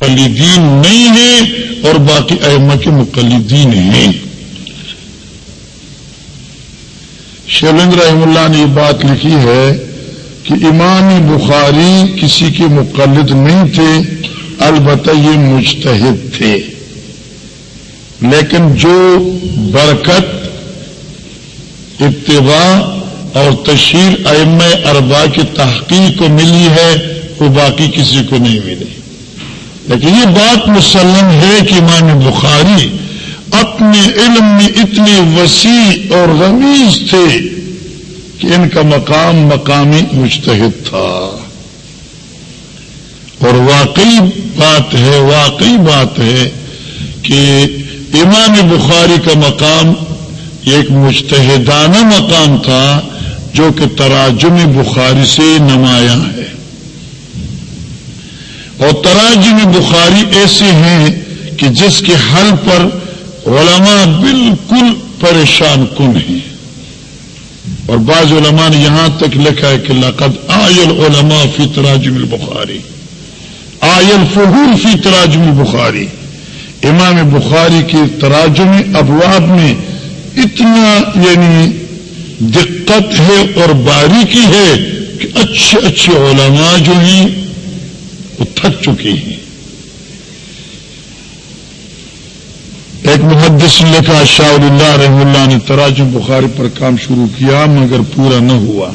مقلدین نہیں ہیں اور باقی ائمہ کے مقلدین ہیں۔ شیلند رحم اللہ نے یہ بات لکھی ہے کہ امام بخاری کسی کے مقلد نہیں تھے، البتہ یہ مجتہد تھے۔ لیکن جو برکت اتباع اور تشہیر ام اربا کی تحقیق کو ملی ہے، وہ باقی کسی کو نہیں ملی۔ لیکن یہ بات مسلم ہے کہ امام بخاری اپنے علم میں اتنے وسیع اور غمیز تھے کہ ان کا مقام مقامی مشتحد تھا۔ اور واقعی بات ہے، واقعی بات ہے کہ امام بخاری کا مقام ایک مشتحدانہ مقام تھا جو کہ تراجم بخاری سے نمایاں ہے۔ اور تراجم بخاری ایسے ہیں کہ جس کے حل پر علماء بالکل پریشان کن ہیں۔ اور بعض علماء نے یہاں تک لکھا ہے کہ لقد آئل علماء فی تراجم البخاری۔ آئل فہور فی تراجم البخاری۔ امام بخاری کی تراجم ابواب میں اتنا یعنی دقت ہے اور باریکی ہے کہ اچھے اچھے علماء جو ہیں وہ تھک چکے ہیں۔ ایک محدث لکھا شاہ اللہ رحم اللہ نے تراجم بخاری پر کام شروع کیا مگر پورا نہ ہوا۔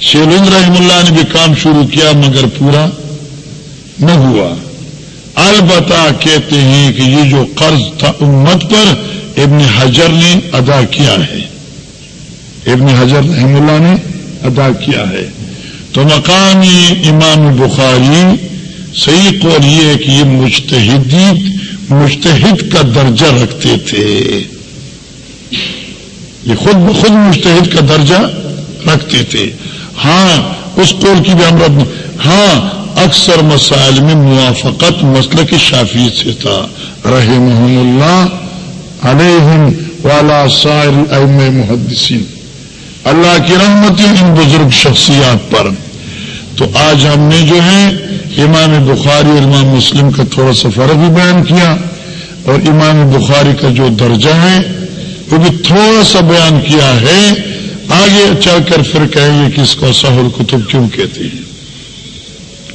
شیلند رحم اللہ نے بھی کام شروع کیا مگر پورا نہ ہوا۔ البتہ کہتے ہیں کہ یہ جو قرض تھا امت پر، ابن حجر نے ادا کیا ہے۔ ابن حجر رحم اللہ نے ادا کیا ہے۔ تو مقامی امام بخاری صحیح قول یہ ہے کہ یہ مشتحدی مشتحد کا درجہ رکھتے تھے۔ یہ خود بخود مشتحد کا درجہ رکھتے تھے۔ ہاں اس قول کی بھی ہم رب ہاں اکثر مسائل میں موافقت مسئلہ کی شافی سے تھا۔ رحم اللہ علیہم والا سائر محدثین۔ اللہ کی رحمت ان بزرگ شخصیات پر۔ تو آج ہم نے جو ہے امام بخاری اور امام مسلم کا تھوڑا سا فرق بھی بیان کیا اور امام بخاری کا جو درجہ ہے وہ بھی تھوڑا سا بیان کیا ہے۔ آگے چل کر پھر کہیں گے کہ اس کو سہل کتب کیوں کہتے ہیں؟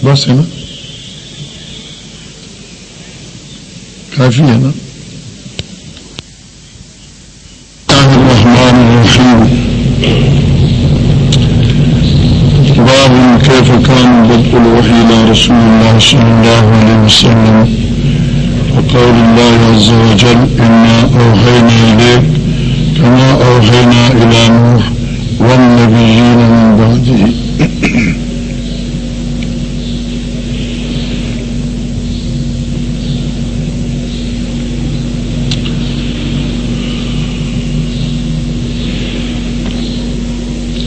بس ہے نا؟ کافی ہے نا الرحمن الرحیم باب كيف كان بدء الوحي إلى رسول الله صلى الله عليه وسلم وقول الله عز وجل، إنا أوحينا إليك كما أوحينا إلى نوح والنبيين من بعده.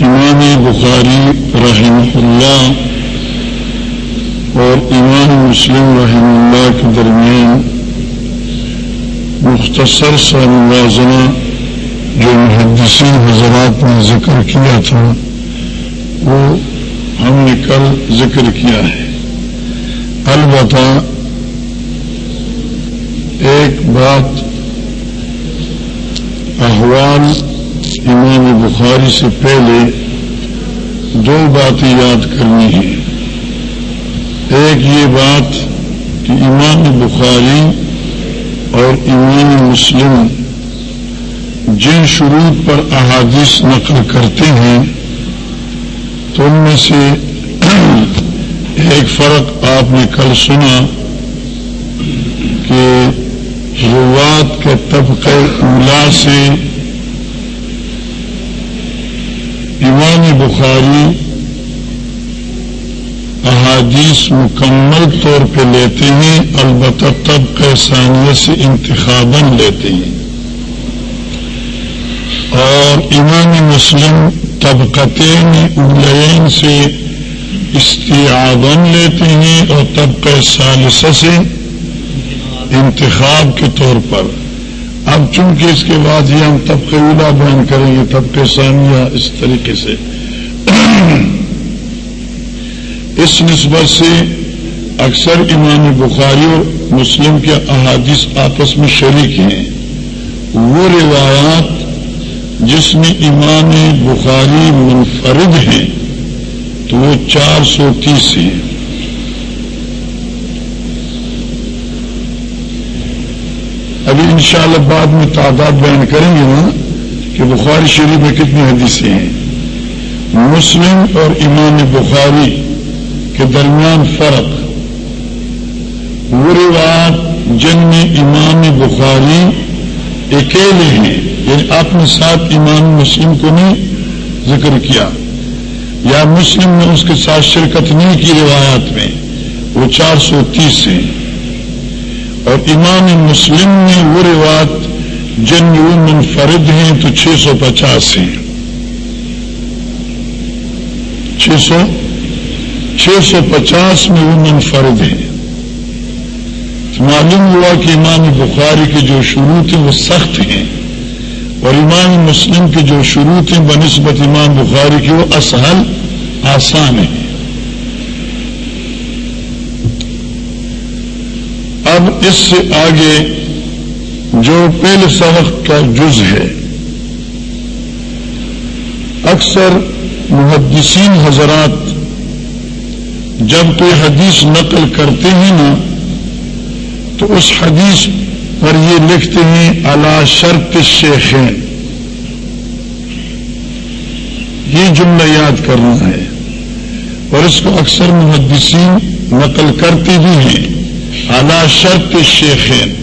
امام بخاری رحم اللہ اور امام مسلم رحم اللہ کے درمیان مختصر سا موازنہ جو محدثین حضرات نے ذکر کیا تھا، وہ ہم نے کل ذکر کیا ہے۔ البتہ ایک بات احوال امام بخاری سے پہلے دو باتیں یاد کرنی ہیں۔ ایک یہ بات کہ امام بخاری اور امام مسلم جن شروع پر احادیث نقل کرتے ہیں، تو ان میں سے ایک فرق آپ نے کل سنا کہ روات کے طبقے اولا سے امام بخاری احادیث مکمل طور پہ لیتے ہیں، البتہ تب ثانیہ سے انتخاباً لیتے ہیں۔ اور امام مسلم طبقتین اولین سے استعابن لیتے ہیں اور طبقہ ثالثہ سے انتخاب کے طور پر۔ اب چونکہ اس کے بعد یہ ہم طبقے اولا بیان کریں گے طبقے ثانیہ اس طریقے سے۔ اس نسبت سے اکثر امام بخاری اور مسلم کے احادیث آپس میں شریک ہیں۔ وہ روایات جس میں امام بخاری منفرد ہیں تو وہ چار سو تیس ہیں۔ ابھی انشاءاللہ بعد میں تعداد بیان کریں گے نا کہ بخاری شریف میں کتنی حدیثیں ہیں۔ مسلم اور امام بخاری کے درمیان فرق وہ روایات جن میں امام بخاری اکیلے ہیں یعنی اپنے ساتھ امام مسلم کو نہیں ذکر کیا۔ یا مسلم نے اس کے ساتھ شرکت نہیں کی روایات میں، وہ چار سو تیس ہیں۔ اور امام مسلم نے وہ روایت جن میں وہ منفرد ہیں تو چھ سو پچاس ہیں۔ چھ سو چھ سو پچاس میں وہ منفرد ہیں۔ معلوم ہوا کہ امام بخاری کے جو شروع تھے وہ سخت ہیں اور امام مسلم کے جو شروع تھے بنسبت امام بخاری کی وہ اسہل آسان ہیں۔ اب اس سے آگے جو پہلے سبق کا جز ہے، اکثر محدثین حضرات جب کوئی حدیث نقل کرتے ہیں نا، تو اس حدیث پر یہ لکھتے ہیں الا شرط شیخین یہ جملہ یاد کرنا ہے۔ اور اس کو اکثر محدثین نقل کرتے بھی ہیں۔ الا شرط شیخین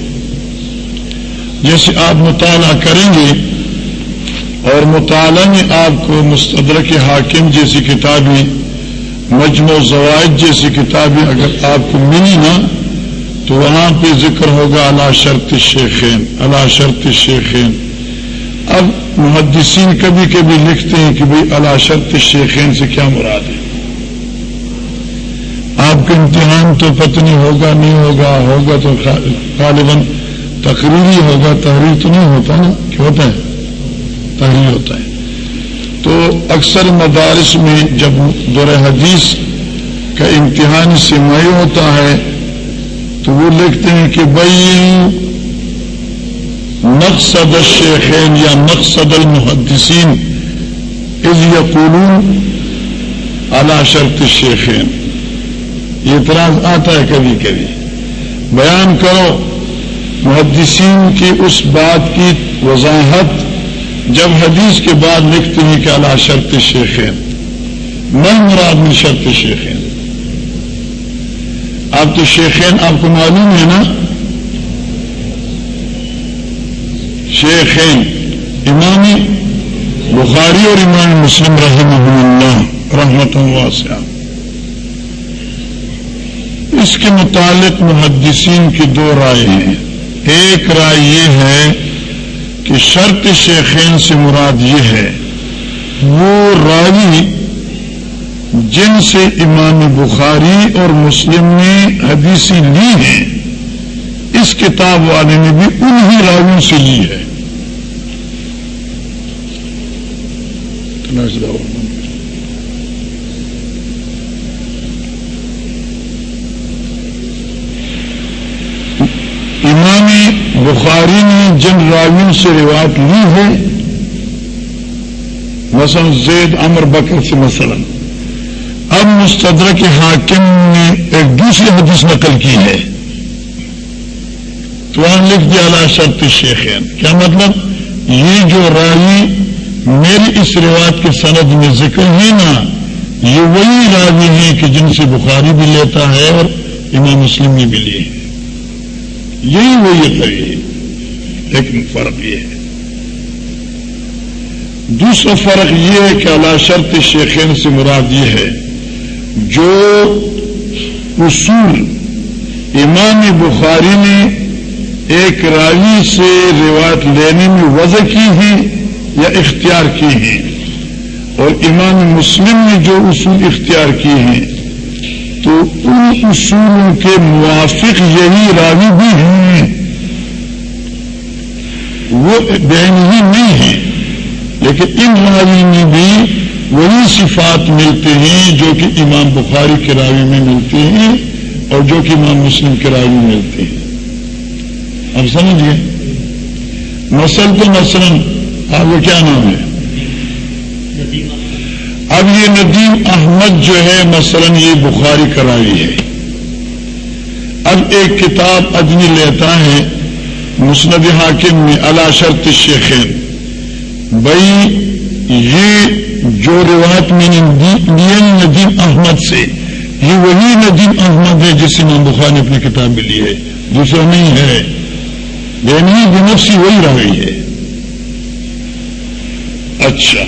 جیسے آپ مطالعہ کریں گے، اور مطالعہ میں آپ کو مستدرک حاکم جیسی کتابیں مجموع زوائد جیسی کتابیں اگر آپ کو ملی نا، تو وہاں پہ ذکر ہوگا اللہ شرط شیخین اللہ شرط شیخین۔ اب محدثین کبھی کبھی لکھتے ہیں کہ بھئی اللہ شرط شیخین سے کیا مراد ہے۔ آپ کا امتحان تو پتنی ہوگا، نہیں ہوگا ہوگا تو غالباً تقریری ہوگا، تحریر تو نہیں ہوتا نا کیا ہوتا ہے؟ تحریر ہوتا ہے۔ تو اکثر مدارس میں جب دور حدیث کا امتحان سمائی ہوتا ہے، تو وہ لکھتے ہیں کہ بھائی مقصد الشیخین یا مقصد المحدثین از یقولون علی شرط الشیخین۔ یہ اعتراض آتا ہے کبھی کبھی۔ بیان کرو، محدثین کی اس بات کی وضاحت جب حدیث کے بعد لکھتے ہیں کہ اللہ شرط شیخین، میں مراد میں شرط شیخین۔ اب تو شیخین آپ کو معلوم ہے نا؟ شیخین امامی بخاری اور امام مسلم رحمہ اللہ رحمت واسعہ اس کے متعلق محدثین کی دو رائے ہیں۔ ایک رائے یہ ہے کہ شرط شیخین سے مراد یہ ہے، وہ راوی جن سے امام بخاری اور مسلم نے حدیثی لی ہیں، اس کتاب والے نے بھی انہی راویوں سے لی ہے امام بخاری نے جن راویوں سے روایت لی ہے، مثلا زید امر بکر سے مثلا، اب مستدر کے حاکم نے ایک دوسری حدیث نقل کی ہے۔ تو وہاں لکھ دیا اللہ شرط شیخین۔ کیا مطلب؟ یہ جو راوی میری اس روایت کے سند میں ذکر ہے نا، یہ وہی راوی ہیں کہ جن سے بخاری بھی لیتا ہے اور امام مسلم بھی ملی ہے۔ یہی وہی ہے لیکن فرق یہ ہے۔ دوسرا فرق یہ ہے کہ اللہ شرط شیخین سے مراد یہ ہے، جو اصول امام بخاری نے ایک راوی سے روایت لینے میں وضع کی ہے یا اختیار کی ہے اور امام مسلم نے جو اصول اختیار کی ہیں، تو ان اصولوں کے موافق یہی راوی بھی ہیں وہ بین ہی نہیں ہے لیکن ان راوی میں بھی وہی صفات ملتے ہیں جو کہ امام بخاری کے راوی میں ملتے ہیں اور جو کہ امام مسلم کے رائے میں ملتے ہیں۔ اب سمجھیے؟ مسل تو مثلاً آپ کا کیا نام ہے؟ اب یہ ندیم احمد جو ہے مثلاً یہ بخاری کرائی ہے۔ اب ایک کتاب ادنی لیتا ہے۔ مسند حاکم میں اللہ شرط شیخین بھائی یہ جو روایت میں نے ندیم احمد سے، یہ وہی ندیم احمد ہے جس سے امام بخار نے اپنی کتاب میں لی ہے، دوسرا نہیں ہے۔ یعنی بنفسی وہی رہی ہے۔ اچھا۔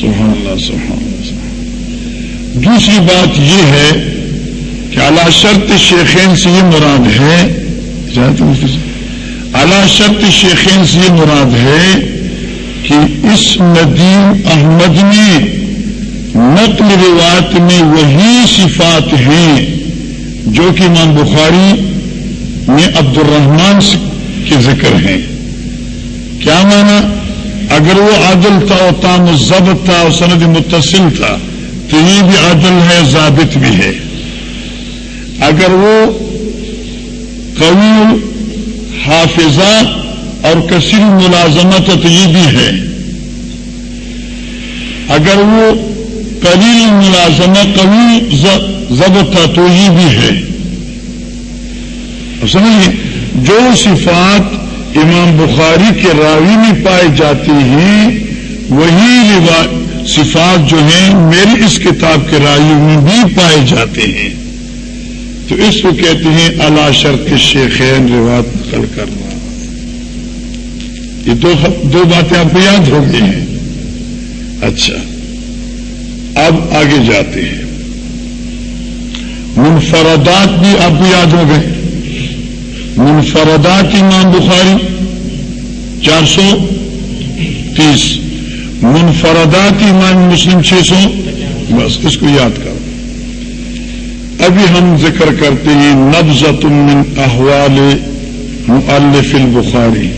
سبحان اللہ سبحان اللہ۔ دوسری بات یہ ہے اعلی شرط شیخین سے یہ مراد ہے اعلی شرط شیخین سے یہ مراد ہے کہ اس ندیم احمد میں نقل روایت میں وہی صفات ہیں جو کہ امام بخاری میں عبد الرحمان کے ذکر ہیں۔ کیا مانا اگر وہ عادل تھا اور تام ضبط تھا اور سند متصل تھا، تو یہ بھی عادل ہے ضابط بھی ہے۔ اگر وہ قوی حافظہ اور کثیر ملازمت تو یہ بھی ہے اگر وہ قلیل ملازمت قوی ضبط تھا تو یہ بھی ہے سمجھیے، جو صفات امام بخاری کے راوی میں پائی جاتی ہیں، وہی صفات جو ہیں، میری اس کتاب کے راوی میں بھی پائے جاتے ہیں۔ تو اس کو کہتے ہیں اللہ شرط شیخین روایت نقل کرنا یہ دو دو باتیں آپ کو یاد ہو گئی ہیں۔ اچھا۔ اب آگے جاتے ہیں۔ منفردات بھی آپ کو یاد ہو گئے۔ منفردات امام بخاری چار سو تیس۔ منفردات امام مسلم چھ سو۔ بس اس کو یاد کرو۔ ابھی ہم ذکر کرتے ہیں نبزت من احوال مؤلف البخاری۔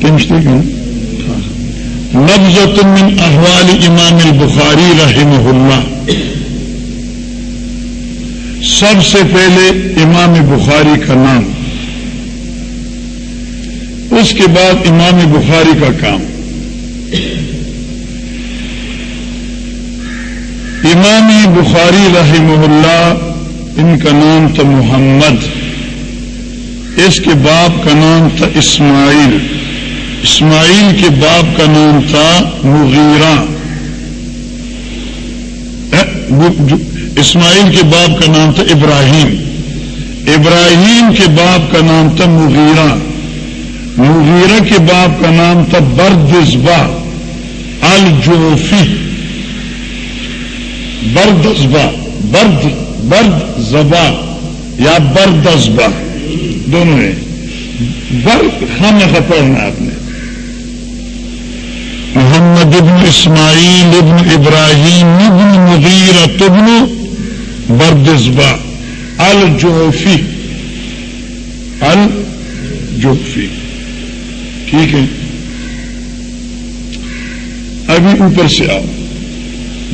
کہ نبزت من احوال امام البخاری رحمہ اللہ سب سے پہلے امام بخاری کا نام۔ اس کے بعد امام بخاری کا کام۔ امام بخاری رحمہ اللہ، ان کا نام تھا محمد، اس کے باپ کا نام تھا اسماعیل اسماعیل کے باپ کا نام تھا مغیرہ۔ اسماعیل کے باپ کا نام تھا ابراہیم۔ ابراہیم کے باپ کا نام تھا مغیرہ۔ مغیرہ کے باپ کا نام تھا بردزبا الجوفی۔ بردزبا برد برد زبا یا بردزبا دونوں ہیں. برد ہم پڑھنا آپ نے. محمد ابن اسماعیل ابن ابراہیم ابن مغیرہ تبن بردزبا الجوفی. الجوفی. ٹھیک ہے. ابھی اوپر سے آؤ.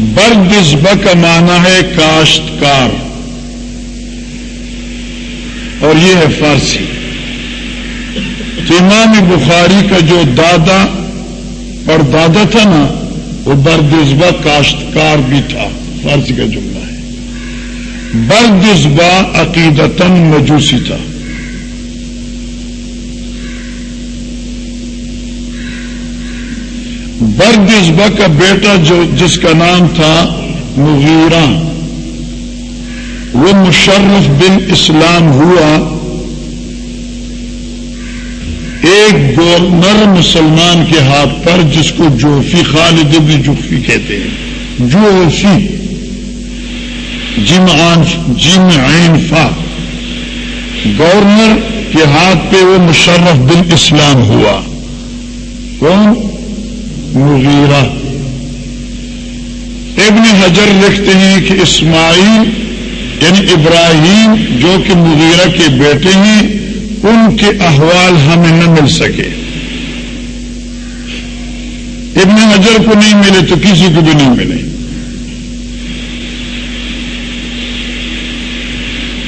بردزبا کا معنی ہے کاشتکار اور یہ ہے فارسی۔ تو امام بخاری کا جو دادا اور دادا تھا نا، وہ بردزبا کاشتکار بھی تھا۔ فارسی کا جملہ ہے۔ بردزبا عقیدتن مجوسی تھا۔ بردزبا کا بیٹا جو جس کا نام تھا مغیرہ، وہ مشرف بن اسلام ہوا۔ ایک گورنر مسلمان کے ہاتھ پر جس کو جوفی خالد بن جوفی کہتے ہیں۔ جوفی۔ جم جم عین فا۔ گورنر کے ہاتھ پہ وہ مشرف بن اسلام ہوا۔ کون؟ مغیرہ ابن حجر لکھتے ہیں کہ اسماعیل یعنی ابراہیم جو کہ مغیرہ کے بیٹے ہیں، ان کے احوال ہمیں نہ مل سکے۔ ابن حجر کو نہیں ملے تو کسی کو بھی نہیں ملے۔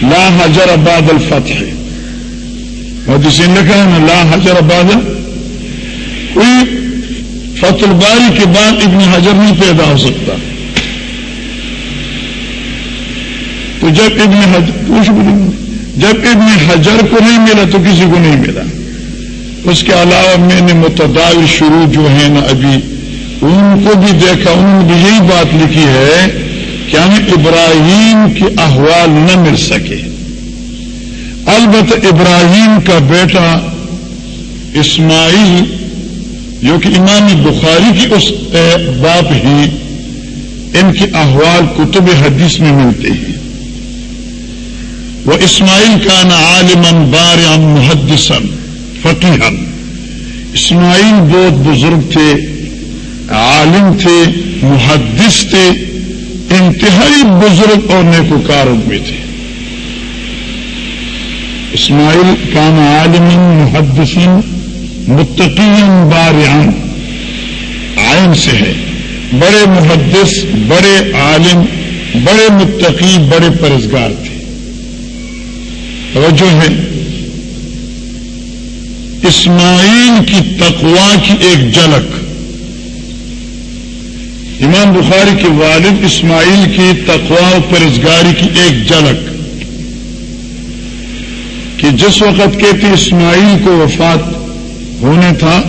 لا حجر آباد الفتح۔ اور جسے لکھا ہے نا، لا حجر آباد کوئی فتح الباری کے بعد ابن حجر نہیں پیدا ہو سکتا۔ تو جب ابن حجر پوچھ جب ابن حجر کو نہیں ملا تو کسی کو نہیں ملا۔ اس کے علاوہ میں نے متداول شروع جو ہے نا ابھی، ان کو بھی دیکھا انہوں نے بھی یہی بات لکھی ہے کہ ہمیں ابراہیم کے احوال نہ مل سکے۔ البت ابراہیم کا بیٹا اسماعیل جو کہ امام بخاری کی اس باپ ہی ان کے احوال کتب حدیث میں ملتے ہیں۔ وہ اسماعیل کا نا عالمن بار محدثن فقیحن اسماعیل بہت بزرگ تھے، عالم تھے، محدث تھے، انتہائی بزرگ اور نیکوکار میں تھے۔ اسماعیل کان عالم محدثین متقین بارعن عین سے ہے۔ بڑے محدث، بڑے عالم، بڑے متقی بڑے پرزگار تھے۔ توجہ ہے۔ اسماعیل کی تقوا کی ایک جھلک۔ امام بخاری کے والد اسماعیل کی تقوا و پرزگاری کی ایک جھلک۔ کہ جس وقت کہتے اسماعیل کو وفات ہونے تھا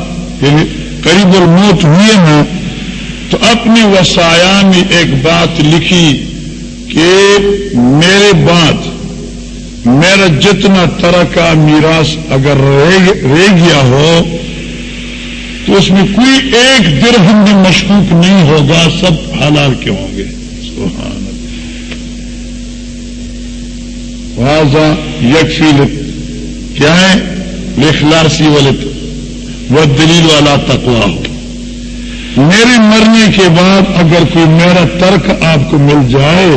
یعنی قریب الموت ہوئے ہیں، تو اپنے وسایا میں ایک بات لکھی کہ میرے بعد میرا جتنا طرح کا میراث اگر رہ گیا ہو، تو اس میں کوئی ایک درہم بھی مشکوک نہیں ہوگا، سب حلال کے ہوں گے؟ سبحان واضح یکفی کیا ہے؟ لکھلارسی والے وہ دلیل والا تقوا میرے مرنے کے بعد اگر کوئی میرا ترک آپ کو مل جائے،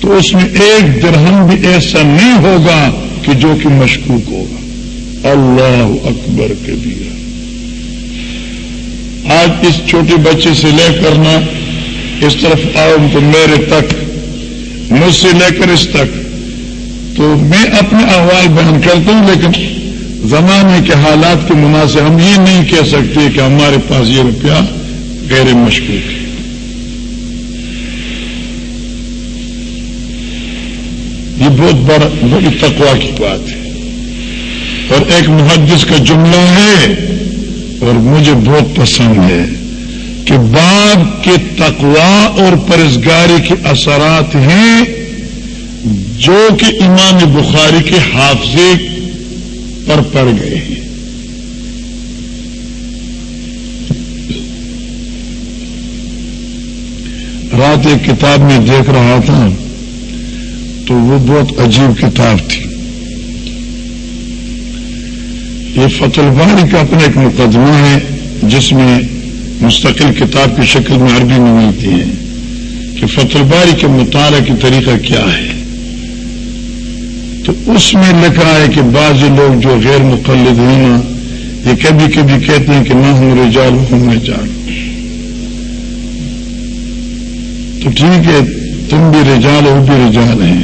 تو اس میں ایک درہم بھی ایسا نہیں ہوگا کہ جو کہ مشکوک ہوگا۔ اللہ اکبر کبیر آج اس چھوٹے بچے سے لے کرنا اس طرف آؤ تو میرے تک، مجھ سے لے کر اس تک۔ تو میں اپنے احوال بیان کرتا ہوں، لیکن زمانے کے حالات کے مناسب ہم یہ نہیں کہہ سکتے کہ ہمارے پاس یہ روپیہ غیر مشکوک ہے۔ یہ بہت بڑا بڑی تقوا کی بات ہے۔ اور ایک محدث کا جملہ ہے اور مجھے بہت پسند ہے کہ باپ کے تقوا اور پرزگاری کے اثرات ہیں جو کہ امام بخاری کے حافظے پر پڑ گئے۔ ہیں رات ایک کتاب میں دیکھ رہا تھا، تو وہ بہت عجیب کتاب تھی۔ یہ فتح الباری کا اپنا ایک مقدمہ ہے، جس میں مستقل کتاب کی شکل میں عربی میں ملتی ہے کہ فتح الباری کے مطالعہ کی طریقہ کیا ہے۔ اس میں لکھا ہے کہ بعض لوگ جو غیر مقلد ہونا یہ کبھی کبھی کہتے ہیں کہ نہ ہم رجال ہم رجال۔ تو ٹھیک ہے، تم بھی رجال ہو بھی رجال ہیں۔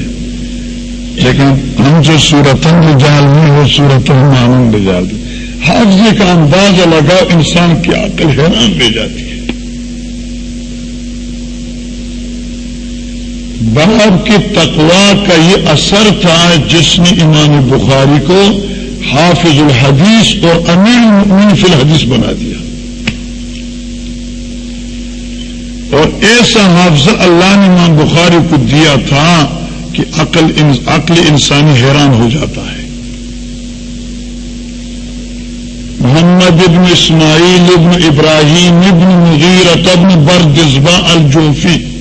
لیکن ہم جو سورتن رجال میں وہ سورتن معمول رجال حافظے کا اندازہ لگاؤ، انسان کی عقل حیران لے جاتی ہے۔ باپ کی تقوا کا یہ اثر تھا جس نے امام بخاری کو حافظ الحدیث اور امیر فی الحدیث بنا دیا۔ اور ایسا حافظ اللہ نے امام بخاری کو دیا تھا کہ عقل عقل انسانی حیران ہو جاتا ہے۔ محمد ابن اسماعیل ابن ابراہیم ابن مغیر ابن بردزبا الجوفی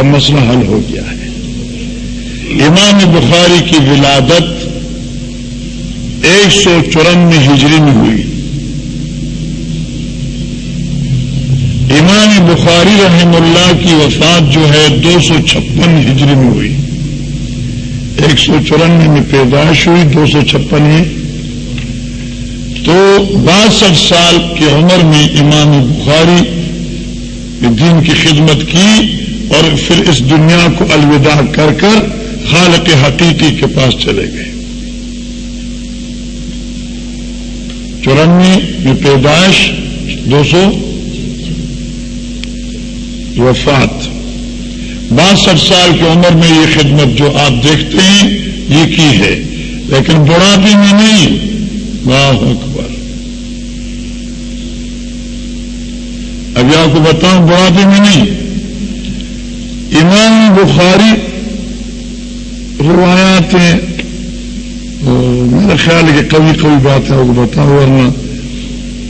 اب مسئلہ حل ہو گیا ہے۔ امام بخاری کی ولادت ایک سو چورانوے ہجری میں ہوئی۔ امام بخاری رحم اللہ کی وفات جو ہے دو سو چھپن ہجری میں ہوئی۔ ایک سو چورانوے میں پیدائش ہوئی، دو سو چھپن میں تو تو باسٹھ سال کی عمر میں امام بخاری دین کی خدمت کی۔ اور پھر اس دنیا کو الوداع کر کر خالق حقیقی کے پاس چلے گئے۔ چورانوے میں پیدائش دو سو وفات۔ باسٹھ سال کی عمر میں یہ خدمت جو آپ دیکھتے ہیں، یہ کی ہے۔ لیکن بڑھاپے میں نہیں، اللہ اکبر۔ ابھی آپ کو بتاؤں، بڑھاپے میں نہیں۔ بخاری روایات ہیں میرا خیال ہے کہ کبھی کبھی بات ہے، وہ بتاؤں، ورنہ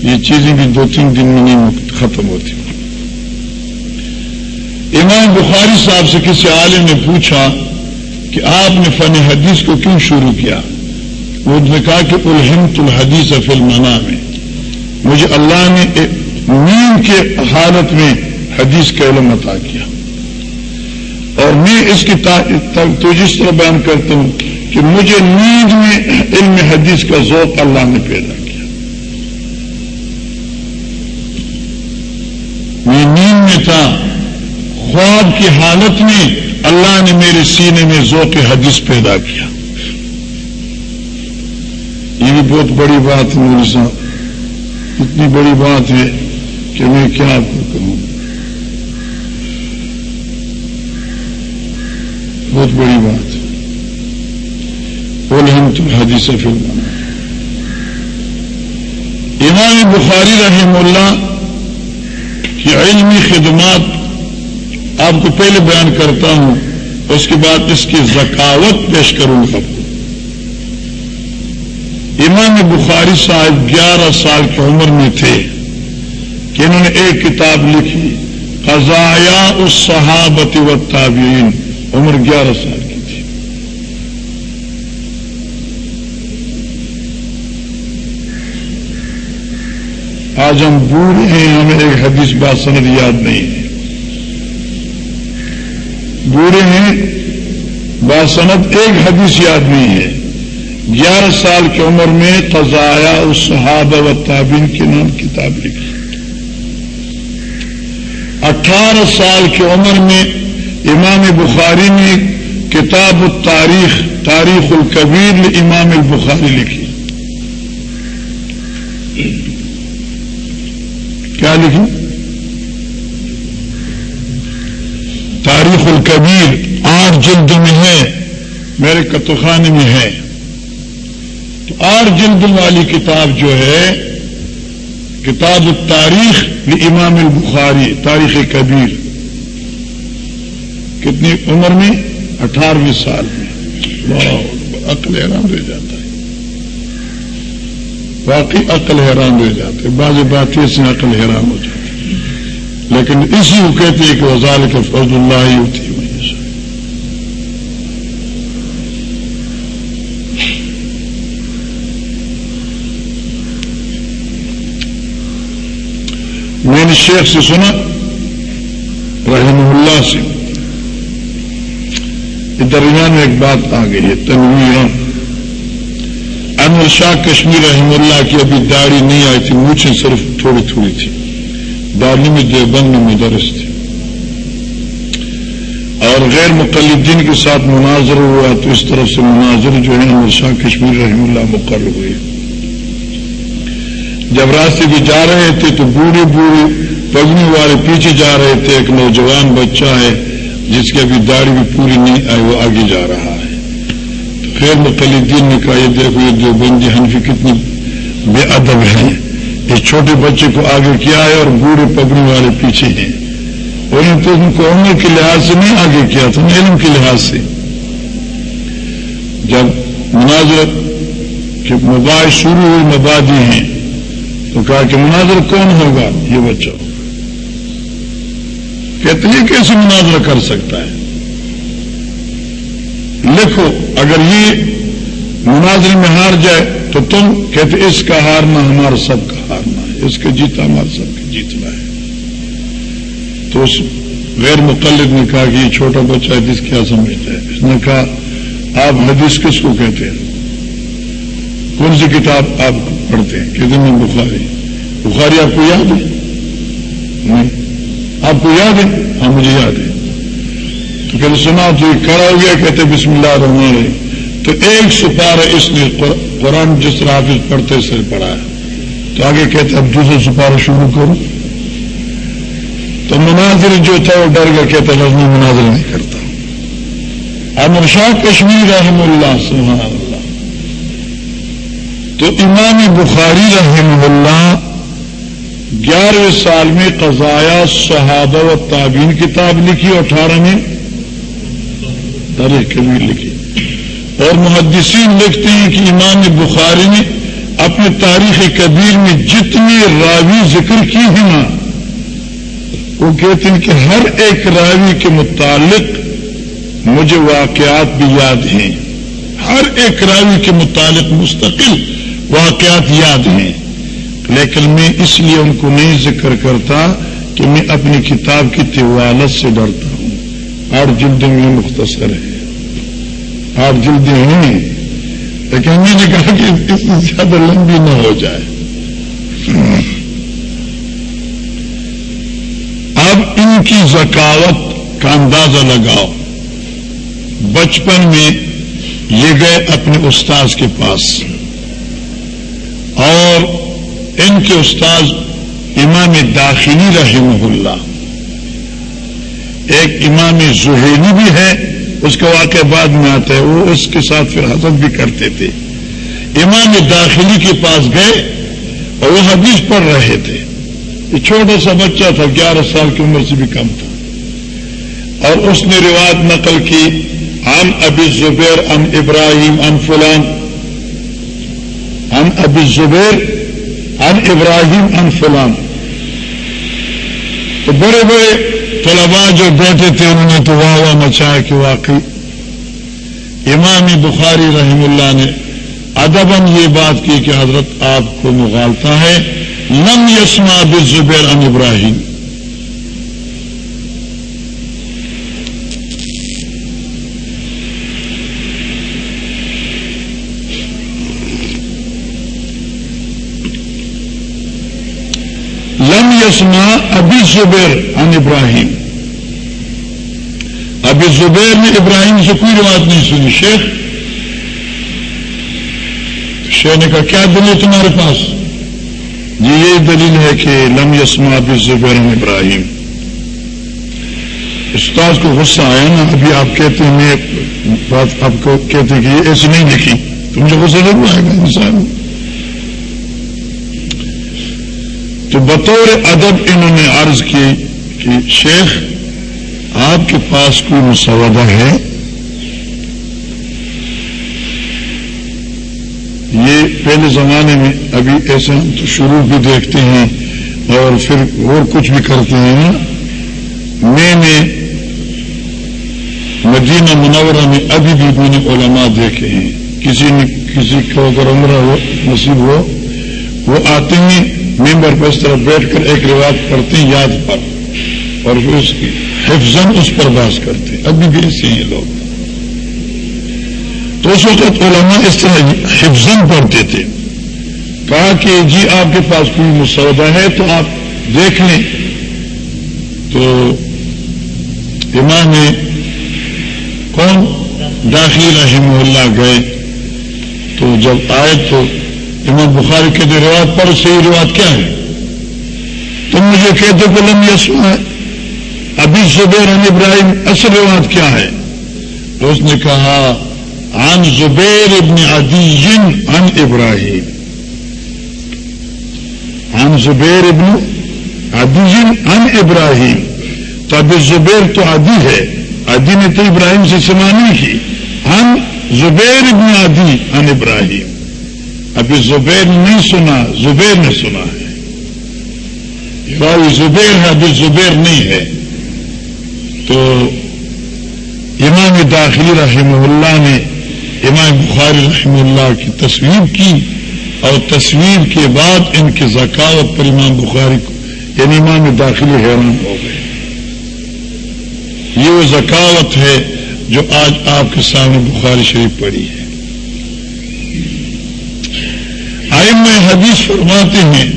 یہ چیزیں بھی دو تین دن میں نہیں ختم ہوتی۔ امام بخاری صاحب سے کسی عالم نے پوچھا کہ آپ نے فن حدیث کو کیوں شروع کیا؟ وہ نے کہا کہ الحمت الحدیث فل منا میں مجھے اللہ نے نیند کے حالت میں حدیث کا علم عطا کیا۔ اور میں اس کی تو جس طرح بیان کرتا ہوں کہ مجھے نیند میں علم حدیث کا ذوق اللہ نے پیدا کیا۔ میں نیند میں تھا، خواب کی حالت میں اللہ نے میرے سینے میں ذوق حدیث پیدا کیا۔ یہ بھی بہت بڑی بات ہے میرے صاحب، اتنی بڑی بات ہے کہ میں کیا آپ کو کہوں۔ بہت بڑی بات۔ ہے بولے ہم تم حدیث فلم امام بخاری رحم اللہ کی علمی خدمات آپ کو پہلے بیان کرتا ہوں، اس کے بعد اس کی ذکاوت پیش کروں گا۔ امام بخاری صاحب گیارہ سال کی عمر میں تھے کہ انہوں نے ایک کتاب لکھی، قضایا اس صحابت و تابعین عمر گیارہ سال کی تھی۔ آج ہم بوڑھے ہیں، ہمیں ایک حدیث بات سند یاد نہیں ہے۔ بوڑھے ہیں باسند ایک حدیث یاد نہیں ہے۔ گیارہ سال کی عمر میں قضایا اس صحابہ و تابین کے نام کتاب لکھی۔ اٹھارہ سال کی عمر میں امام بخاری نے کتاب التاریخ، تاریخ القبیر امام البخاری لکھی۔ کیا لکھی؟ تاریخ القبیر آٹھ جلد میں ہے، میرے کتخانے میں ہے۔ تو آٹھ جلد والی کتاب جو ہے، کتاب التاریخ امام البخاری، تاریخ کبیر۔ کتنی عمر میں اٹھارہویں سال میں۔ عقل حیران رہ جاتا ہے۔ باقی عقل حیران رہ جاتے بعض باتیں سے عقل حیران ہو جاتی لیکن اسی کو کہتے ہیں کہ وزال کے فضل اللہ ہی ہوتی ہے میں نے شیخ سے سنا رحم اللہ سے۔ درمیان میں ایک بات آ گئی ہے، تنویر۔ انور شاہ کشمیر رحم اللہ کی ابھی داڑھی نہیں آئی تھی، مجھے صرف تھوڑی تھوڑی تھی۔ داڑھی میں دیوبند میں مدرس تھی۔ اور غیر مقلدین کے ساتھ مناظر ہوا، تو اس طرف سے مناظر جو ہے انور شاہ کشمیر رحم اللہ مقرر ہوئے۔ جب راستے بھی جا رہے تھے، تو بوڑھے بوڑھے پگنی والے پیچھے جا رہے تھے، ایک نوجوان بچہ ہے۔ جس کی ابھی داڑھی بھی پوری نہیں آئی، وہ آگے جا رہا ہے۔ تو خیر مقلدین نے کہا، یہ دیکھو، یہ جو بندی حنفی کتنی بے ادب ہے اس چھوٹے بچے کو آگے کیا ہے اور بوڑھے پگڑی والے پیچھے ہیں۔ اور ان تو ان کو عمر کے لحاظ سے نہیں آگے کیا تھا علم کے لحاظ سے۔ جب مناظر کے مباحث شروع ہوئی مبادی ہیں، تو کہا کہ مناظر کون ہوگا؟ یہ بچہ۔ کہتے کیسے مناظر کر سکتا ہے؟ لکھو، اگر یہ مناظر میں ہار جائے تو تم کہتے اس کا ہارنا ہمارا سب کا ہارنا ہے، اس کا جیتا ہمارا سب کا جیتنا ہے۔ تو اس غیر مقلد نے کہا کہ یہ چھوٹا بچہ حدیث کیا سمجھتا ہے۔ اس نے کہا، آپ حدیث کس کو کہتے ہیں؟ کون سی کتاب آپ پڑھتے ہیں؟ کہتے ہیں بخاری۔ بخاری آپ کو یاد ہے؟ نہیں۔ آپ کو یاد ہے؟ ہاں مجھے یاد ہے۔ تو کہتے سنا تو یہ کھڑا ہو گیا، کہتے بسم اللہ الرحمن الرحیم۔ تو ایک سپارہ اس نے قرآن جس طرح حافظ پڑھتے سے پڑھا ہے تو آگے کہتے اب دوسرے سپارہ شروع کرو۔ تو مناظر جو تھا وہ ڈر گیا کہتے لفظ مناظر نہیں کرتا۔ امر شاہ کشمیر، رحم اللہ، سبحان اللہ۔ تو امام بخاری، رحم اللہ گیارہویں سال میں قضایا صحابہ و تعبین کتاب لکھی اور اٹھارہ میں تاریخ کبیر لکھی۔ اور محدثین لکھتے ہیں کہ امام بخاری نے اپنے تاریخ کبیر میں جتنے راوی ذکر کی ہیں نا، وہ کہتے ہیں کہ ہر ایک راوی کے متعلق مجھے واقعات بھی یاد ہیں۔ ہر ایک راوی کے متعلق مستقل واقعات یاد ہیں۔ لیکن میں اس لیے ان کو نہیں ذکر کرتا کہ میں اپنی کتاب کی طوالت سے ڈرتا ہوں۔ اور جلد میں مختصر ہے آپ جلدی ہیں۔ لیکن میں نے کہا کہ اس سے زیادہ لمبی نہ ہو جائے۔ اب ان کی ذکاوت کا اندازہ لگاؤ۔ بچپن میں یہ گئے اپنے استاذ کے پاس۔ ان کے استاذ امام داخلی رحمہ اللہ۔ ایک امام زہینی بھی ہے، اس کا واقعہ بعد میں آتا ہے وہ اس کے ساتھ پھر حسد بھی کرتے تھے۔ امام داخلی کے پاس گئے اور وہ حدیث پڑھ رہے تھے۔ یہ چھوٹا سا بچہ تھا، گیارہ سال کی عمر سے بھی کم تھا۔ اور اس نے روایت نقل کی ان ابی زبیر ان ابراہیم ان فلان۔ ان ابی زبیر ان ابراہیم ان فلان۔ تو بڑے بڑے طلباء جو بیٹھے تھے، انہوں نے تو واہ واہ مچایا کہ واقعی امام بخاری رحم اللہ نے ادبن یہ بات کی کہ حضرت آپ کو مغالتا ہے، لم یسما زبیر ان ابراہیم۔ لم یسما ابی زبیر ان ابراہیم۔ ابھی زبیر نے ابراہیم سے کوئی بات نہیں سنی۔ شیخ شیخ نے کہا، کیا دلیل تمہارے پاس؟ جی یہ دلیل ہے کہ لم یسما ابی زبیر ان ابراہیم۔ استاذ کو غصہ آیا نا، ابھی آپ کہتے ہیں، میں بات آپ کو کہتے ہیں کہ یہ ایسی نہیں لکھی۔ تو مجھے غصہ ضرور آئے گا انسان تو بطور ادب انہوں نے عرض کی کہ شیخ، آپ کے پاس کوئی مسودہ ہے؟ یہ پہلے زمانے میں ابھی ایسے ہم تو شروع بھی دیکھتے ہیں اور پھر اور کچھ بھی کرتے ہیں میں نے مدینہ منورہ میں ابھی بھی میں نے علماء دیکھے ہیں۔ کسی نے کسی کو اگر عمرہ ہو، نصیب ہو، وہ آتے ہیں ممبر پر اس طرح بیٹھ کر ایک روایت پڑھتے ہیں یاد پر، اور پھر اس کی حفظن اس پر باس کرتے۔ ہیں ابھی بھی ایسے ہیں لوگ۔ تو اس وقت علماء اس طرح حفظن پڑھتے تھے۔ کہا کہ جی آپ کے پاس کوئی مسودہ ہے تو آپ دیکھ لیں۔ تو امام کون؟ داخل رحم اللہ گئے۔ تو جب آئے تو امام بخاری کے روایت پر صحیح روایت کیا ہے؟ تم مجھے کہتے کو لم یسما ابھی زبیر ان ابراہیم، اصل روایت کیا ہے؟ تو اس نے کہا، عن زبیر ابن عدی ان ابراہیم. عن زبیر ابن عدی ان ابراہیم. تو ابھی زبیر تو عدی ہے. عدی نے تو ابراہیم سے سمانی کی. ان زبیر ابن عدی ان ابراہیم. ابھی زبیر نے نہیں سنا زبیر نے سنا ہے زبیر ہے ابھی زبیر نہیں ہے تو امام داخلی رحمہ اللہ نے امام بخاری رحمہ اللہ کی تصویر کی اور تصویر کے بعد ان کی ذکاوت پر امام بخاری کو یعنی امام داخلی حیران ہو گئے یہ وہ ذکاوت ہے جو آج آپ کے سامنے بخاری شریف پڑی ہے آئم میں حدیث فرماتے ہیں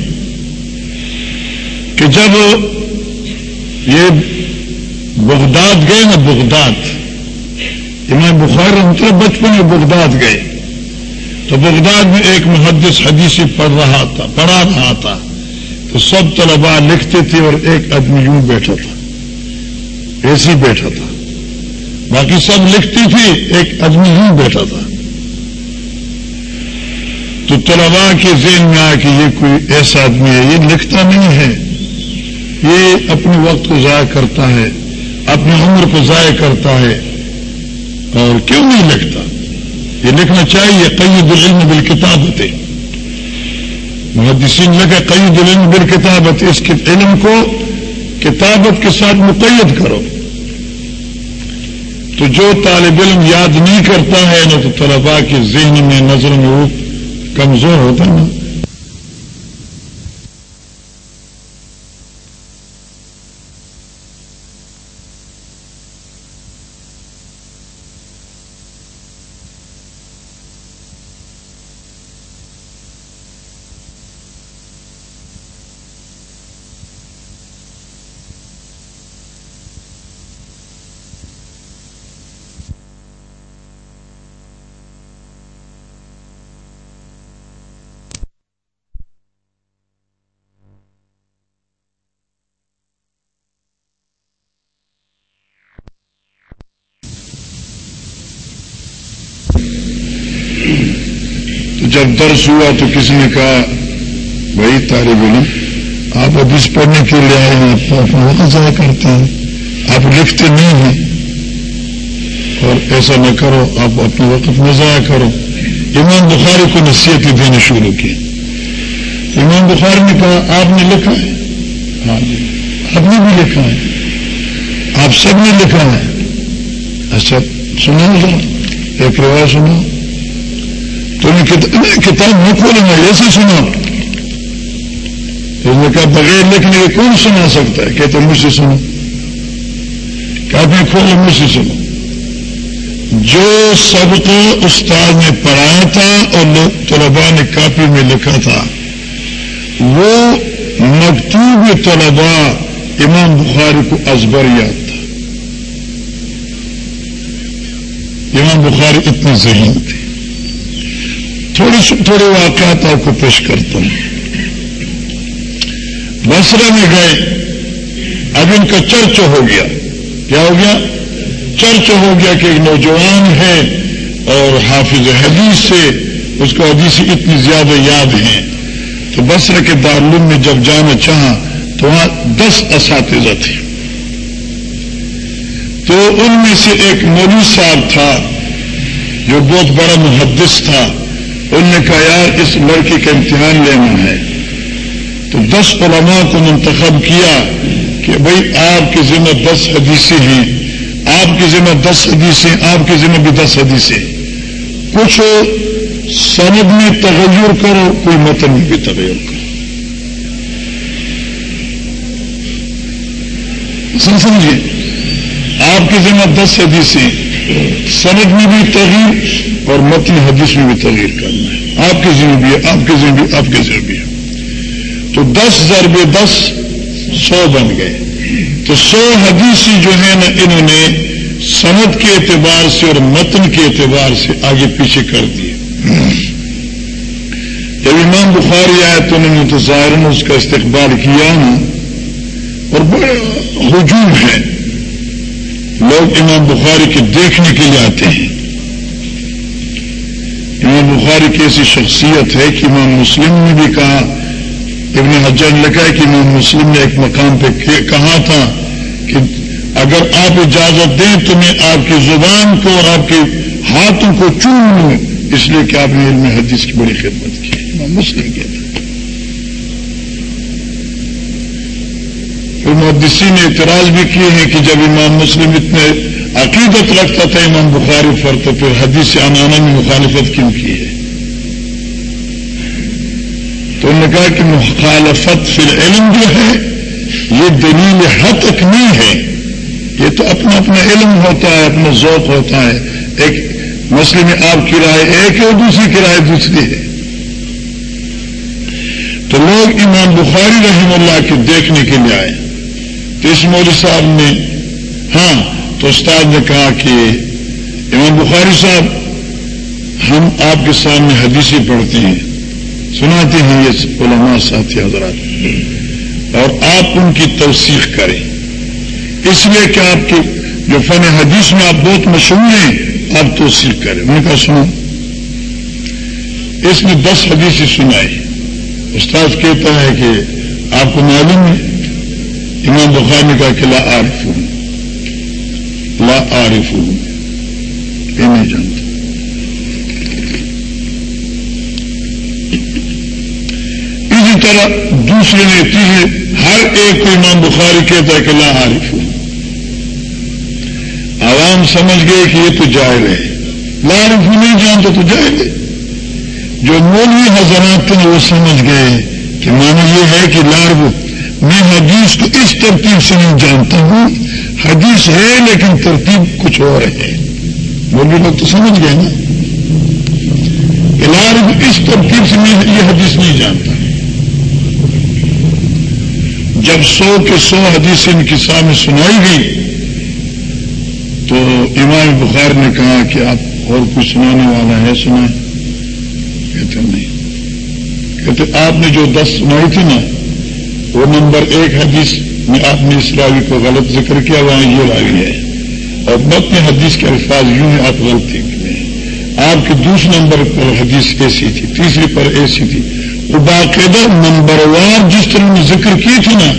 کہ جب یہ بغداد گئے نا، بغداد، امام بخار رحمت بچپن میں بغداد گئے۔ تو بغداد میں ایک محدث حدیثی پڑھ رہا تھا، پڑھا رہا تھا۔ تو سب طلباء لکھتے تھے اور ایک آدمی یوں بیٹھا تھا ایسے بیٹھا تھا۔ باقی سب لکھتی تھی، ایک آدمی یوں بیٹھا تھا۔ تو طلباء کے ذہن میں آیا کہ یہ کوئی ایسا آدمی ہے، یہ لکھتا نہیں ہے۔ یہ اپنے وقت کو ضائع کرتا ہے، اپنی عمر کو ضائع کرتا ہے۔ اور کیوں نہیں لکھتا؟ یہ لکھنا چاہیے، قید العلم بالکتابت محدثین لگا قید العلم بالکتابت اس علم کو کتابت کے ساتھ مقید کرو۔ تو جو طالب علم یاد نہیں کرتا ہے، نہ تو طلباء کے ذہن میں نظر میں وہ کمزور ہوتا نا جب درس ہوا تو کسی نے کہا، بھائی طالب علم آپ حدیث پڑھنے کے لیے آئے ہیں، آپ اپنا وقت ضائع کرتے ہیں، آپ لکھتے نہیں ہیں۔ اور ایسا نہ کرو، آپ اپنے وقت میں ضائع کرو۔ امام بخاری کو نصیحت دینا شروع کی۔ امام بخاری نے کہا، آپ نے لکھا ہے؟ ہاں جی، آپ نے بھی لکھا ہے۔ آپ سب نے لکھا ہے۔ اچھا سنا ایک روایت سنا تو نے کتاب نہیں کھولیں گے ایسے سنا اس نے کہا، بغیر لکھنے کے کون سنا سکتا ہے؟ کہتے مجھ سے سنو۔ کافی کھولے مجھ سے سنو۔ جو سب کو استاد نے پڑھایا تھا اور طلباء نے کاپی میں لکھا تھا، وہ مکتوب طلباء امام بخاری کو ازبر یاد تھا۔ امام بخاری اتنے ذہین تھے تھوڑی سی تھوڑے واقعات آپ کو پیش کرتا ہوں۔ بسرے میں گئے۔ اب ان کا چرچ ہو گیا۔ کیا ہو گیا؟ چرچ ہو گیا کہ ایک نوجوان ہے اور حافظ حدیث سے اس کو حدیث اتنی زیادہ یاد ہیں۔ تو بسر کے دارالعلوم میں جب جانا چاہا تو وہاں دس اساتذہ تھے۔ تو ان میں سے ایک مولوی صاحب تھا جو بہت بڑا محدث تھا۔ ان نے کہا، یار، اس لڑکی کا امتحان لینا ہے. تو دس علماء کو منتخب کیا کہ بھائی، آپ کی ذمہ دس حدیثیں ہیں، آپ کی ذمہ دس حدیثیں، آپ کی ذمہ بھی دس حدیثیں۔ کچھ سند میں تغیر کرو، کوئی متن میں بھی تغیر کرو۔ سن سمجھیے، آپ کی ذمہ دس حدیثیں، سند میں بھی تغیر اور متن حدیث میں بھی تغیر کرنا ہے۔ آپ کے ذمہ بھی ہے، آپ کے ذمہ بھی، آپ کے ذمہ بھی ہے۔ تو دس ضرب دس سو بن گئے۔ تو سو حدیثی جو ہے نا، انہوں نے سند کے اعتبار سے اور متن کے اعتبار سے آگے پیچھے کر دیے۔ جب امام بخاری آیا تو انہوں نے تو ظاہر اس کا استقبال کیا۔ نا اور بڑا ہجوم ہے لوگ امام بخاری کے دیکھنے کے لیے آتے ہیں۔ بخاری کی ایسی شخصیت ہے کہ امام مسلم نے بھی کہا، ابن حجر نے لکھا ہے کہ امام مسلم نے ایک مقام پہ کہا تھا کہ اگر آپ اجازت دیں تو میں آپ کی زبان کو اور آپ کے ہاتھوں کو چون لوں۔ اس لیے کہ آپ نے علم حدیث کی بڑی خدمت کی۔ امام مسلم کہتا محدثی نے اعتراض بھی کیے ہیں کہ جب امام مسلم اتنے عقیدت رکھتا تھا امام بخاری پر، تو پھر حدیث انانا میں مخالفت کیوں کی ہے؟ تو انہوں نے کہا کہ مخالفت فی العلم جو ہے، یہ دلیل حد تک نہیں ہے۔ یہ تو اپنا اپنا علم ہوتا ہے، اپنا ذوق ہوتا ہے۔ ایک مسئلے میں آپ کی رائے ایک ہے اور دوسری کی رائے دوسری ہے۔ تو لوگ امام بخاری رحم اللہ کے دیکھنے کے لیے آئے۔ تو اس مودی صاحب نے ہاں تو استاد نے کہا کہ امام بخاری صاحب، ہم آپ کے سامنے حدیثیں پڑھتے ہیں۔ سناتے ہیں یہ علماء ساتھی حضرات۔ اور آپ ان کی توثیق کریں۔ اس لیے کہ آپ کے جو فن حدیث میں آپ بہت مشہور ہیں، آپ توثیق کریں۔ میں کہا، سنو۔ اس میں دس حدیثیں سنائی۔ استاد کہتا ہے کہ آپ کو معلوم ہے، امام بخار نے کہا کہ لا عارف ہوں لا عارف ہوں یہ نہیں جانتا۔ اسی طرح دوسرے نے تیسرے ہر ایک کو امام بخاری کہتا ہے کہ لا عارف. عوام سمجھ گئے کہ یہ تو جائے ہے۔ لا عارف نہیں جانتا تو جائے ہے۔ جو مولوی حضرات تھے وہ سمجھ گئے کہ مانا یہ ہے کہ لارب میں حدیث کو اس ترتیب سے نہیں جانتا ہوں۔ حدیث ہے لیکن ترتیب کچھ اور ہے۔ مولوی لوگ تو سمجھ گئے نا۔ کہ اس ترتیب سے میں یہ حدیث نہیں جانتا۔ جب سو کے سو حدیث ان کے سامنے سنائی گئی، تو امام بخار نے کہا کہ آپ اور کچھ سنانے والا ہے سنا کہتے نہیں۔ کہتے آپ نے جو دس سنائی تھی نا، وہ نمبر ایک حدیث میں آپ نے اس راوی کو غلط ذکر کیا وہاں یہ راوی ہے۔ اور بت حدیث کے الفاظ یوں ہیں، آپ غلطی آپ کے دوسرے نمبر پر حدیث ایسی تھی، تیسری پر ایسی تھی۔ باقاعدہ نمبر وار جس طرح نے ذکر کی تھی نا،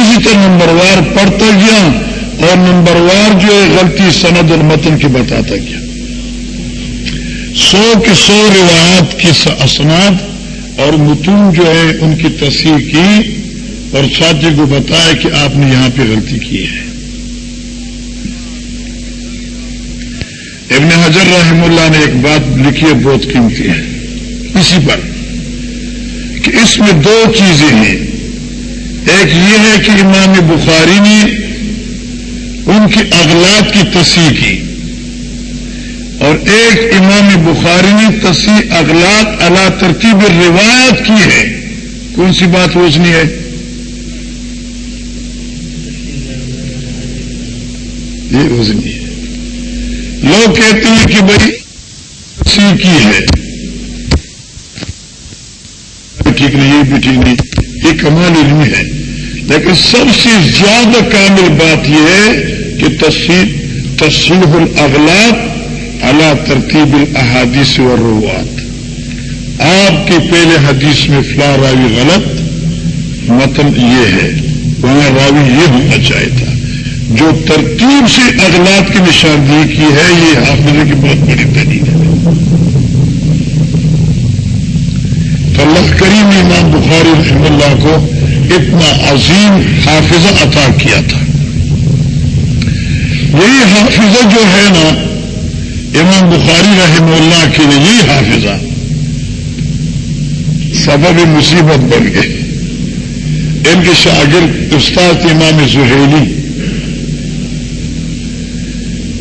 اسی طرح نمبر وار پڑھتا گیا اور نمبر وار جو ہے غلطی سند اور متن کی بتاتا گیا۔ سو کے سو روایات کی اسناد اور متون جو ہے ان کی تصحیح کی اور ساتھی کو بتایا کہ آپ نے یہاں پہ غلطی کی ہے۔ ابن حجر رحم اللہ نے ایک بات لکھی ہے، بہت قیمتی ہے۔ اسی پر۔ کہ اس میں دو چیزیں ہیں۔ ایک یہ ہے کہ امام بخاری نے ان کی اغلاط کی تصحیح کی۔ اور ایک امام بخاری نے تصحیح اغلاط اللہ ترتیب روایت کی ہے۔ کون سی بات روزنی ہے؟ یہ روزنی ہے۔ لوگ کہتے ہیں کہ بھائی تصحیح کی ہے۔ ٹھیک نہیں یہ بھی ٹھیک نہیں، یہ کمال علم ہے۔ لیکن سب سے زیادہ کامل بات یہ ہے کہ تصحیح تصحیح الاغلاط اللہ ترتیب الحادیث و روات آپ کی پہلے حدیث میں فلاں راوی غلط متن یہ ہے، وہاں راوی یہ ہونا چاہیے تھا۔ جو ترتیب سے اغلاط کی نشاندہی کی ہے، یہ حافظے کی بہت بڑی دلیل ہے تو اللہ کریم امام بخاری رحم اللہ کو اتنا عظیم حافظہ عطا کیا تھا۔ یہی حافظہ جو ہے نا، امام بخاری رحم اللہ کے لیے یہ حافظہ۔ سبب مصیبت بن گئے۔ ان کے شاگرد استاد امام زہیلی۔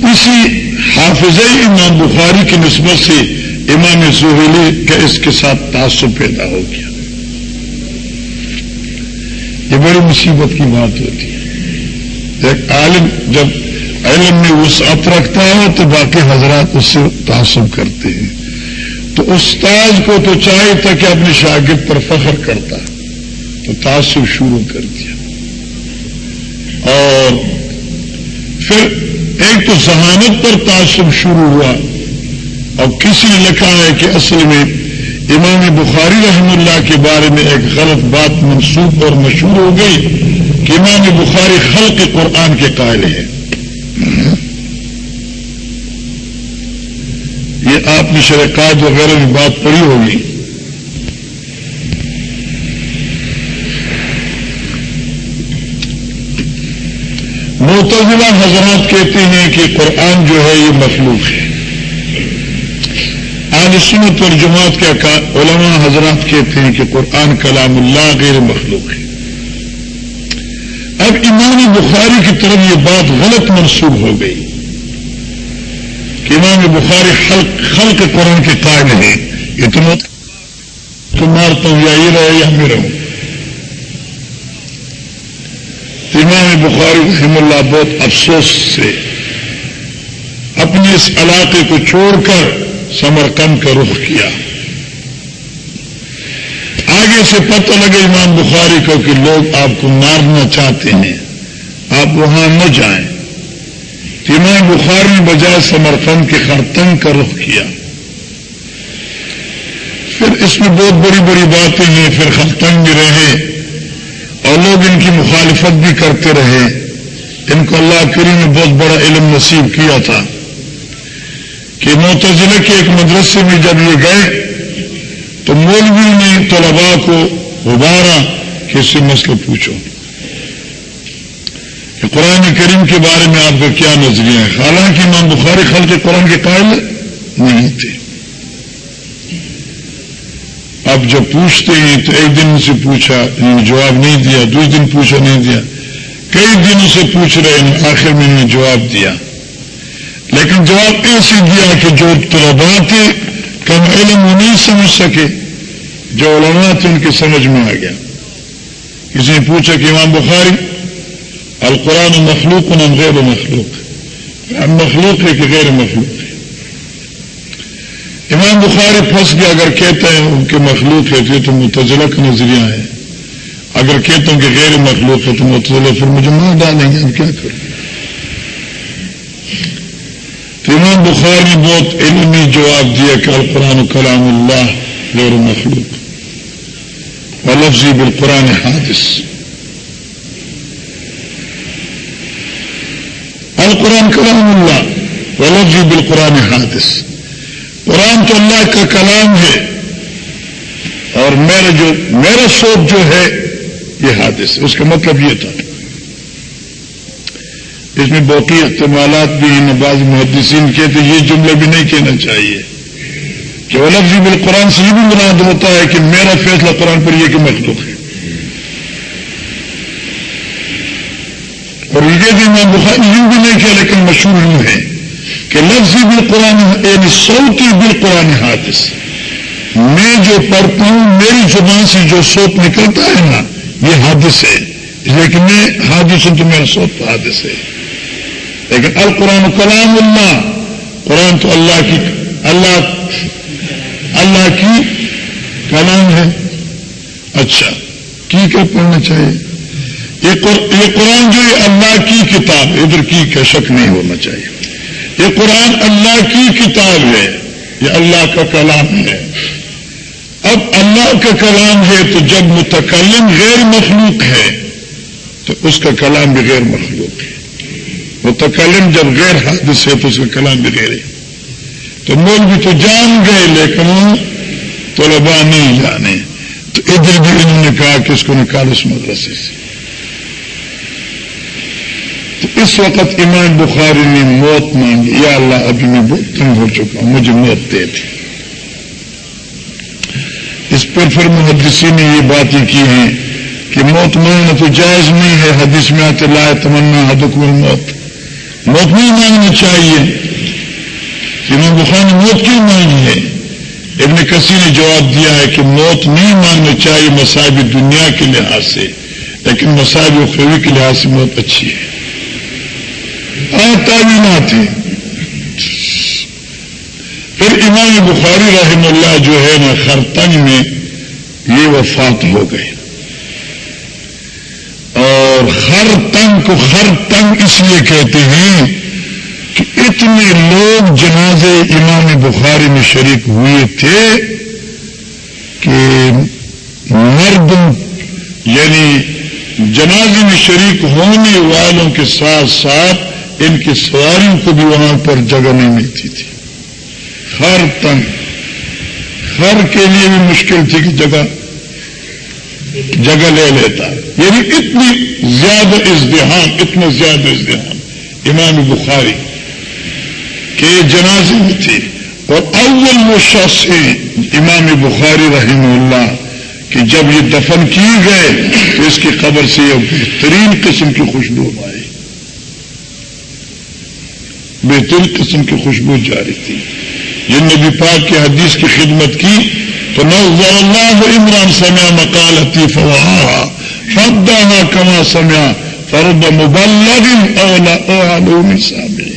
اسی حافظ امام بخاری کی نسبت سے امام زہیلی کا اس کے ساتھ تعصب پیدا ہو گیا۔ یہ بڑی مصیبت کی بات ہوتی ہے۔ ایک عالم جب علم میں وسعت رکھتا ہے تو باقی حضرات اس سے تعصب کرتے ہیں۔ تو استاد کو تو چاہے تھا کہ اپنے شاگرد پر فخر کرتا تو تعصب شروع کر دیا۔ اور پھر ایک تو ذہانت پر تعصب شروع ہوا۔ اور کسی نے لکھا ہے کہ اصل میں امام بخاری رحم اللہ کے بارے میں ایک غلط بات منسوخ اور مشہور ہو گئی کہ امام بخاری خلق قرآن کے قائل ہیں۔ یہ آپ نے شرکات وغیرہ میں بات پڑی ہوگی۔ موتزلہ حضرات کہتے ہیں کہ قرآن جو ہے یہ مخلوق ہے۔ آج سنت اور جماعت کے علماء حضرات کہتے ہیں کہ قرآن کلام اللہ غیر مخلوق ہے۔ اب امام بخاری کی طرف یہ بات غلط منسوب ہو گئی کہ امام بخاری خلق, خلق قرآن کے قائم ہے یہ تو مارتا ہوں یا یہ رہے یا میں رہوں۔ امام بخاری رحم اللہ بہت افسوس سے اپنے اس علاقے کو چھوڑ کر سمرکند کا رخ کیا۔ آگے سے پتہ لگے امام بخاری کو کہ لوگ آپ کو مارنا چاہتے ہیں۔ آپ وہاں نہ جائیں۔ امام بخاری بجائے سمرکند کے خرطن کا رخ کیا۔ پھر اس میں بہت بڑی بڑی باتیں ہیں، پھر خرطن بھی رہے۔ اور لوگ ان کی مخالفت بھی کرتے رہے۔ ان کو اللہ کریم نے بہت بڑا علم نصیب کیا تھا۔ کہ موتزلہ کے ایک مدرسے میں جب یہ گئے، تو مولوی نے طلباء کو ابارا کہ اس سے مسئلہ پوچھو۔ کہ قرآن کریم کے بارے میں آپ کا کیا نظریہ ہے؟ حالانکہ امام بخاری خل کے قرآن کے قائل نہیں تھے۔ اب جب پوچھتے ہیں، تو ایک دن سے پوچھا جواب نہیں دیا، دوسرے دن پوچھا، نہیں دیا۔ کئی دنوں سے پوچھ رہے ہیں، آخر میں نے جواب دیا۔ لیکن جواب ایسے دیا کہ جو طلبا تھے، کم علم وہ نہیں سمجھ سکے۔ جو علماء تھے، ان کے سمجھ میں آ گیا۔ کسی نے پوچھا کہ امام بخاری، القرآن مخلوق نہ غیر مخلوق؟ مخلوق ہے کہ غیر مخلوق ہے؟ امام بخاری پھنس گیا۔ اگر کہتے ہیں ان کے مخلوق ہے تو متضلہ کا نظریہ ہے۔ اگر کہتے ہیں کہ غیر مخلوق ہے تو متضلہ پھر مجھے مار ڈالیں گے اب کیا کروں تو امام بخار نے بہت علمی جواب دیا کہ القرآن کلام اللہ غیر مخلوق و لفظی بالقرآن حادث۔ القرآن کلام اللہ و لفظی بالقرآن حادث۔ قرآن تو اللہ کا کلام ہے اور میرا جو میرا سوچ جو ہے یہ حادث۔ اس کا مطلب یہ تھا۔ اس میں باقی احتمالات بھی ہیں بعض محدثین کہتے یہ جملہ بھی نہیں کہنا چاہیے۔ کہ وہ لفظ بال قرآن سے یہ بھی مراد ہوتا ہے کہ میرا فیصلہ قرآن پر یہ کہ مخلوق ہے۔ اور یہ بھی میں بخار یوں بھی نہیں کیا لیکن مشہور یوں ہے کہ لفظی بال قرآن یعنی سوتی بال قرآن حادث۔ میں جو پڑھتا ہوں، میری زبان سے جو سوت نکلتا ہے نا، یہ حادث ہے۔ لیکن میں حادث ہوں تو میرا سوت حادث ہے۔ لیکن القرآن کلام اللہ، قرآن تو اللہ کی، اللہ اللہ کی کلام ہے۔ اچھا کی کیا پڑھنا چاہیے؟ یہ قرآن جو یہ اللہ کی کتاب ادھر کی کا شک نہیں ہونا چاہیے۔ یہ قرآن اللہ کی کتاب ہے۔ یہ اللہ کا کلام ہے۔ اب اللہ کا کلام ہے تو جب متکلم غیر مخلوق ہے، تو اس کا کلام بھی غیر مخلوق ہے۔ متکلم جب غیر حادث ہے تو اس کا کلام بھی غیر ہے۔ تو مول بھی تو جان گئے، لیکن طلبا نہیں جانے۔ تو ادھر بھی انہوں نے کہا کہ اس کو نکال اس مدرسے سے۔ تو اس وقت امام بخاری نے موت مانگی۔ یا اللہ، ابھی میں بہت تنگ ہو چکا ہوں، مجھے موت دے تھی اس پر پھر محدثی نے یہ باتیں کی ہیں کہ موت مانگنا تو جائز نہیں ہے۔ حدیث میں آتے لائے تمنا حدکم موت موت نہیں مانگنا چاہیے۔ امام بخار نے موت کیوں مانگی ہے؟ ابن کسی نے جواب دیا ہے کہ موت نہیں مانگنا چاہیے مسائب دنیا کے لحاظ سے، لیکن مسائب اخروی کے لحاظ سے موت اچھی ہے۔ اور تعلیمات ہیں۔ پھر امام بخاری رحم اللہ جو ہے نا خرتنگ میں یہ وفات ہو گئے۔ اور ہر تنگ کو ہر تنگ اس لیے کہتے ہیں کہ اتنے لوگ جنازے امام بخاری میں شریک ہوئے تھے کہ مرد یعنی جنازے میں شریک ہونے والوں کے ساتھ ساتھ ان کی سواریوں کو بھی وہاں پر جگہ نہیں ملتی تھی۔ ہر تنگ، ہر کے لیے بھی مشکل تھی کہ جگہ جگہ لے لیتا یعنی اتنی زیادہ ازدحام، اتنا زیادہ ازدحام۔ امام بخاری کے جنازے میں تھے۔ اور اول وہ شخص امام بخاری رحم اللہ کہ جب یہ دفن کیے گئے تو اس کی قبر سے یہ بہترین قسم کی خوشبو آئی۔ بہترین قسم کی خوشبو جاری تھی۔ جن نے بھی پاک کی حدیث کی خدمت کی تو نظر اللہ عمران سمیا مکالتی فوا فدا کما سمیا فرد مبلغ اولا علوم سامنے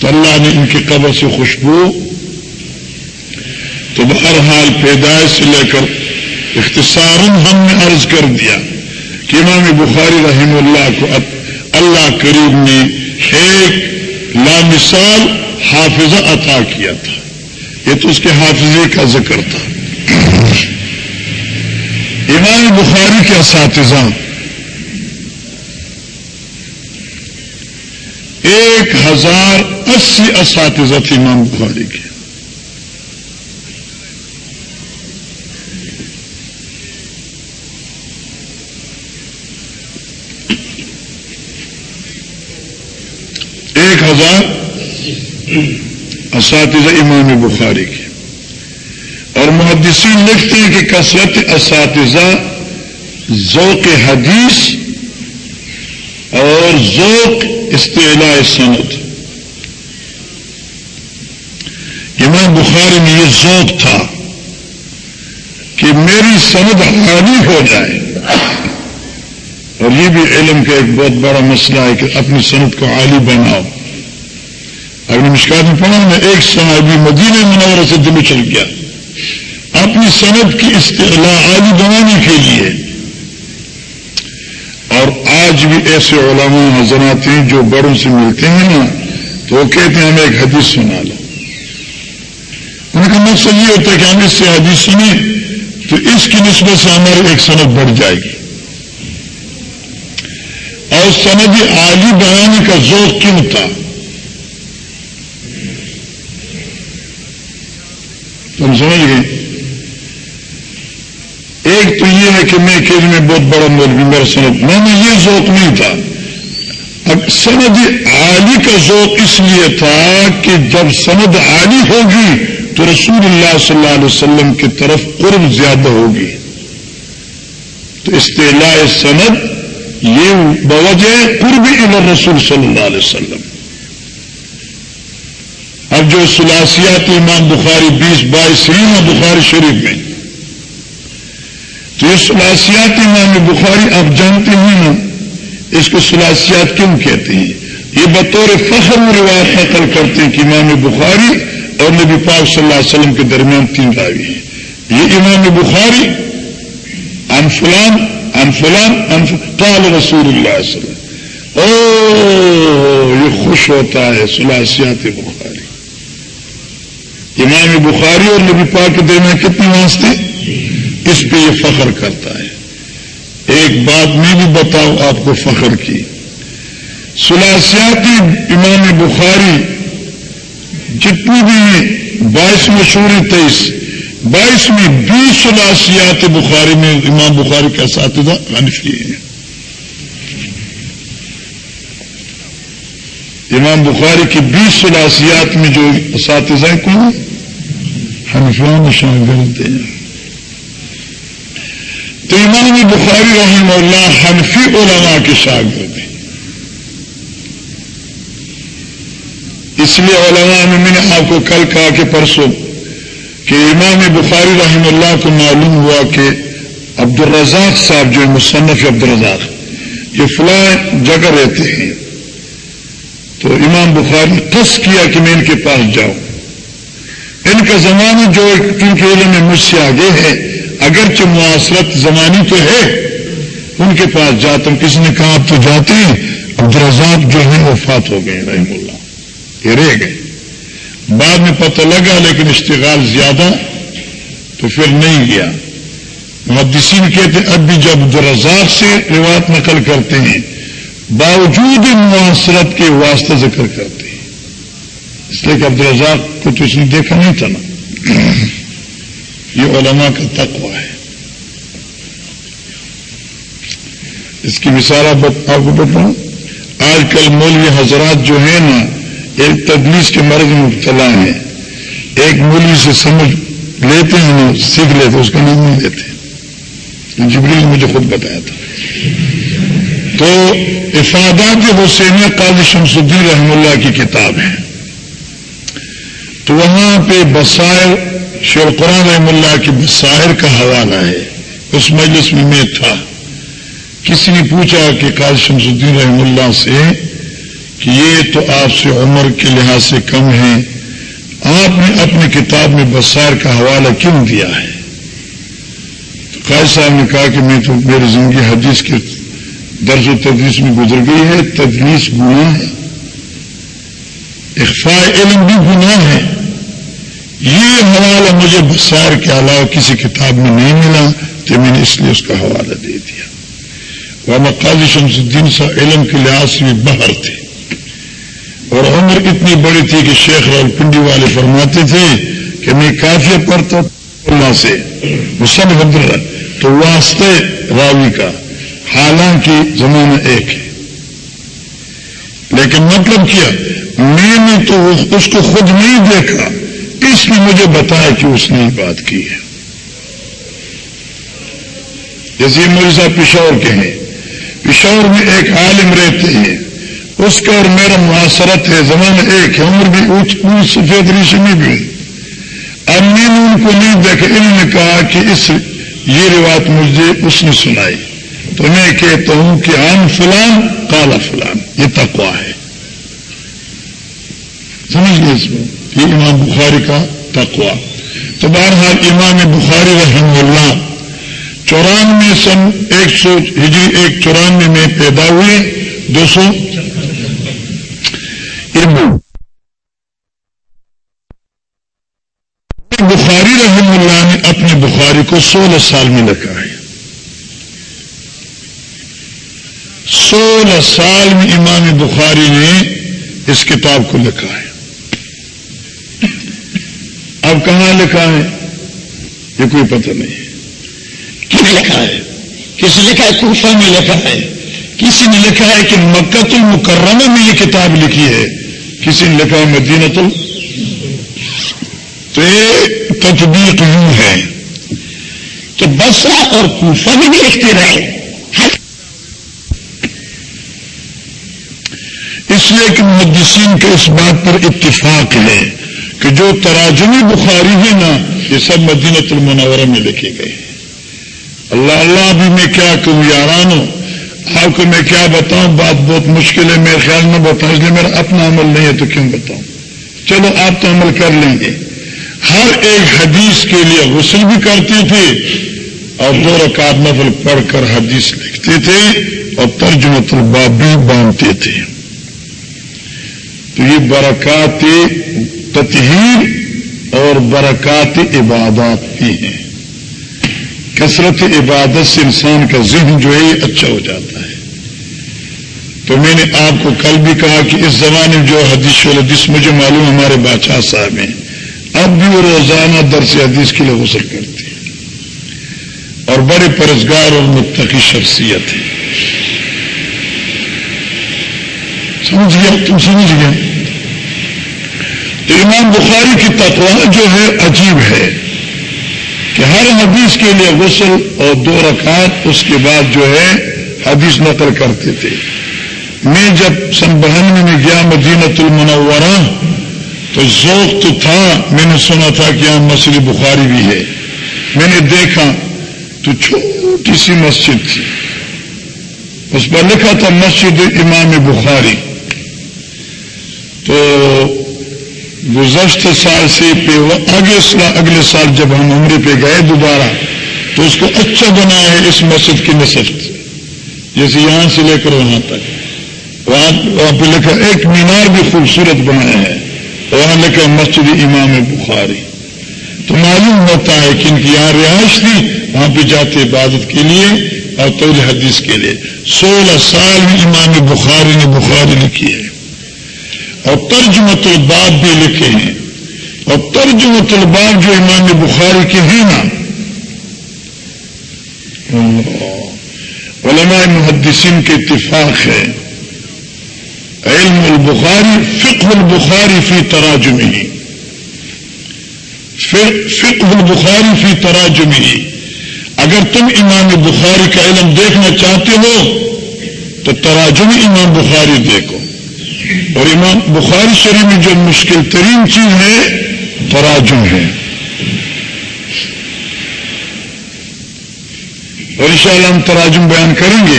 تو اللہ نے ان کی قبر سے خوشبو تو بہرحال پیدائش سے لے کر اختصار ہم نے عرض کر دیا کہ امام بخاری رحم اللہ کو اللہ کریم نے ایک لامثال حافظہ عطا کیا تھا۔ یہ تو اس کے حافظے کا ذکر تھا۔ امام بخاری کے اساتذہ ایک ہزار اسی اساتذہ تھے امام بخاری کے۔ ایک ہزار اساتذہ امام بخاری کے۔ محدثین لکھتے ہیں کہ کثرت اساتذہ ذوق حدیث اور ذوق استعلاء سند۔ امام بخاری میں یہ ذوق تھا کہ میری سند حالی ہو جائے۔ اور یہ بھی علم کا ایک بہت بڑا مسئلہ ہے کہ اپنی صنعت کو عالی بناؤ۔ اگر مشکات میں پڑھا میں ایک صنعبی مدینہ منورہ سے دل چل گیا۔ اپنی صنعت کی اصطلاح عالی بنانے کے لیے۔ اور آج بھی ایسے علماء حضرات ہیں جو بڑوں سے ملتے ہیں نا، تو وہ کہتے ہیں، ہمیں ایک حدیث سنا لو ان کا مقصد یہ ہوتا ہے کہ ہم اس سے حدیث سنیں، تو اس کی نسبت سے ہماری ایک صنعت بڑھ جائے گی۔ اور سند عالی بنانے کا ذوق کیوں تھا؟ تم سمجھ گئے ایک تو یہ ہے کہ میں کہ میں بہت بڑا مولوی میرا سند میں نے یہ ذوق نہیں تھا اب سند عالی کا ذوق اس لیے تھا کہ جب سند عالی ہوگی تو رسول اللہ صلی اللہ علیہ وسلم کی طرف قرب زیادہ ہوگی تو استعلاء سند یہ بوجہ قرب الى رسول صلی اللہ علیہ وسلم اب جو سلاسیات امام بخاری بیس بائیس ہیں بخاری شریف میں یہ سلاسیات امام بخاری آپ جانتے ہیں۔ نا اس کو سلاسیات کیوں کہتے ہیں؟ یہ بطور فخر روایت نقل کرتے ہیں کہ امام بخاری اور نبی پاک صلی اللہ علیہ وسلم کے درمیان تین راوی ہیں۔ یہ امام بخاری انفلان انفلان قال رسول اللہ علیہ وسلم۔ او یہ خوش ہوتا ہے سلاسیات بخاری۔ امام بخاری اور نبی پاک کے درمیان کتنے واسطے؟ اس پہ یہ فخر کرتا ہے؟ ایک بات میں بھی بتاؤں آپ کو فخر کی۔ سلاسیاتی امام بخاری جتنی بھی بائیس مشہور تیئیس بائیس میں بیس سلاسیات بخاری میں امام بخاری کا اساتذہ حنفی ہیں۔ امام بخاری کی بیس سلاسیات میں جو اساتذہ کون؟ حنفیان شاگرد ہیں۔ تو امام بخاری رحم اللہ حنفی علماء کے شاگرد ہیں۔ اس لیے علماء میں میں نے آپ کو کل کہا کہ پرسوں کہ امام بخاری رحم اللہ کو معلوم ہوا کہ عبد الرزاق صاحب جو مصنف عبد الرزاق یہ فلاں جگہ رہتے ہیں۔ تو امام بخاری نے قص کیا کہ میں ان کے پاس جاؤں۔ ان کا زمانہ جو کیونکہ علم میں مجھ سے آگے ہے اگرچہ معاصرت زمانی تو ہے، ان کے پاس جاتا ہوں کسی نے کہا، آپ تو جاتے ہیں عبد الرزاق جو ہے وفات ہو گئے، رحم اللہ، یہ رہ گئے۔ بعد میں پتہ لگا، لیکن اشتغال زیادہ، تو پھر نہیں گیا۔ محدثین کہتے اب بھی جب عبدالرزاق سے روایت نقل کرتے ہیں، باوجود معاصرت کے واسطہ ذکر کرتے ہیں۔ اس لیے کہ عبدالرزاق کو تو اس نے دیکھا نہیں تھا نا۔ یہ علماء کا تقوی ہے۔ اس کی مثال آپ کو بتاؤں۔ آج کل مولوی حضرات جو ہیں نا، ایک تدلیس کے مرض میں مبتلا ہیں۔ ایک مولوی سے سمجھ لیتے ہیں نا، سیکھ لیتے اس کا نام نہیں لیتے۔ جبریل نے مجھے خود بتایا تھا۔ تو افادات حسین قاضی شمس الدین رحم اللہ کی کتاب ہے۔ تو وہاں پہ بسائر شیر قرآن رحم اللہ کی بسائر کا حوالہ ہے، اس مجلس میں میں تھا۔ کسی نے پوچھا کہ قاضی شمس الدین رحم اللہ سے کہ یہ تو آپ سے عمر کے لحاظ سے کم ہے، آپ نے اپنی کتاب میں بسار کا حوالہ کیوں دیا ہے؟ تو قائد صاحب نے کہا کہ میں تو میری زندگی حدیث کے درج و تدریس میں گزر گئی ہے، تدریس گناہ ہے۔ اخفاء علم بھی گناہ ہے۔ یہ حوالہ مجھے بسار کے علاوہ کسی کتاب میں نہیں ملا تو میں نے اس لیے اس کا حوالہ دے دیا۔ وہ قاضی شمس الدین صاحب علم کے لحاظ سے بھی باہر تھے۔ اور عمر اتنی بڑی تھی کہ شیخ رول پنڈی والے فرماتے تھے کہ میں کافی پڑھتا اللہ سے۔ سب اللہ تو واسطے راوی کا حالانکہ زمانہ ایک ہے۔ لیکن مطلب کیا؟ میں نے تو اس کو خود نہیں دیکھا۔ اس نے مجھے بتایا کہ اس نے بات کی ہے۔ جیسے مرزا پشور کے ہیں۔ پشور میں ایک عالم رہتے ہیں۔ اس کا اور میرا معاصرت ہے، زمانہ ایک ہے، عمر بھی اونچ اونچ سفید ریشمی میں بھی اب میں نے ان کو نہیں دیکھا، انہوں نے کہا کہ اس، یہ روایت مجھے اس نے سنائی۔ تو میں کہتا ہوں کہ عام فلان، کالا فلان، یہ تقوا ہے۔ سمجھ گئے اس میں یہ امام بخاری کا تقوا تو بہرحال امام بخاری رحم اللہ چورانوے سن ایک سو ہجری ایک چورانوے میں پیدا ہوئے۔ دو سو بخاری رحم اللہ نے اپنے بخاری کو سولہ سال میں لکھا ہے سولہ سال میں امام بخاری نے اس کتاب کو لکھا ہے اب کہاں لکھا ہے؟ یہ کوئی پتہ نہیں کس لکھا ہے؟ کس لکھا ہے؟ کوفہ میں لکھا ہے۔ کسی نے لکھا ہے کہ مکت المکرمہ میں یہ کتاب لکھی ہے۔ کسی نے لکھا ہے مدینہ تو یہ تطبیق یوں ہے کہ بسرا اور کوفہ بھی لکھتے رہے۔ اس لیے کہ محدثین کے اس بات پر اتفاق ہے۔ کہ جو تراجمی بخاری ہے نا، یہ سب مدینہ المنورہ میں لکھے گئے اللہ اللہ بھی میں کیا کہوں یارانوں آپ کو میں کیا بتاؤں؟ بات بہت مشکل ہے، میرے خیال میں بتاؤں اس لیے میرا اپنا عمل نہیں ہے تو کیوں بتاؤں؟ چلو، آپ تو عمل کر لیں گے۔ ہر ایک حدیث کے لیے غسل بھی کرتے تھے اور دو رکعت نفل پڑھ کر حدیث لکھتے تھے اور ترجمت الباب بھی باندھتے تھے۔ تو یہ برکات تطہیر اور برکات عبادات بھی ہیں۔ کثرت عبادت سے انسان کا ذہن جو ہے یہ اچھا ہو جاتا ہے۔ تو میں نے آپ کو کل بھی کہا کہ اس زمانے میں جو حدیث والدیث مجھے معلوم ہمارے بادشاہ صاحب ہیں۔ اب بھی وہ روزانہ درس حدیث کے لیے غسل کرتے ہیں۔ اور بڑے پرزگار اور متقی شخصیت ہے سمجھ گیا تم سمجھ گیا تو امام بخاری کی تقوا جو ہے عجیب ہے کہ ہر حدیث کے لیے غسل اور دو رکعت اس کے بعد جو ہے حدیث نقل کرتے تھے۔ میں جب سن بہنوے میں گیا مدینت المنورہ تو ذوق تو تھا، میں نے سنا تھا کہ یہاں مسجد بخاری بھی ہے۔ میں نے دیکھا تو چھوٹی سی مسجد تھی۔ اس پر لکھا تھا مسجد امام بخاری۔ تو گزشتہ سال سے آگے اگلے سال جب ہم عمرے پہ گئے دوبارہ، تو اس کو اچھا بنا ہے اس مسجد کی نصف جیسے یہاں سے لے کر وہاں تک۔ وہاں پہ لکھا ایک مینار بھی خوبصورت بنایا ہے۔ وہاں لکھا مسجد امام بخاری۔ تو معلوم ہوتا ہے کہ ان کی یہاں رہائش تھی، وہاں پہ جاتے عبادت کے لیے اور طور حدیث کے لیے۔ سولہ سال میں امام بخاری نے بخاری لکھی ہے۔ اور ترجمت الباب بھی لکھے ہیں۔ اور ترجمت الباب جو امام بخاری کے ہیں نا۔ علماء محدثین کے اتفاق ہے۔ علم البخاری، فقہ البخاری فی تراجم ہی فقہ البخاری فی تراجم ہی اگر تم امام بخاری کا علم دیکھنا چاہتے ہو، تو تراجم امام بخاری دیکھو۔ اور امام بخاری شریف میں جو مشکل ترین چیز ہے، تراجم ہے۔ اور ان شاء اللہ ہم تراجم بیان کریں گے۔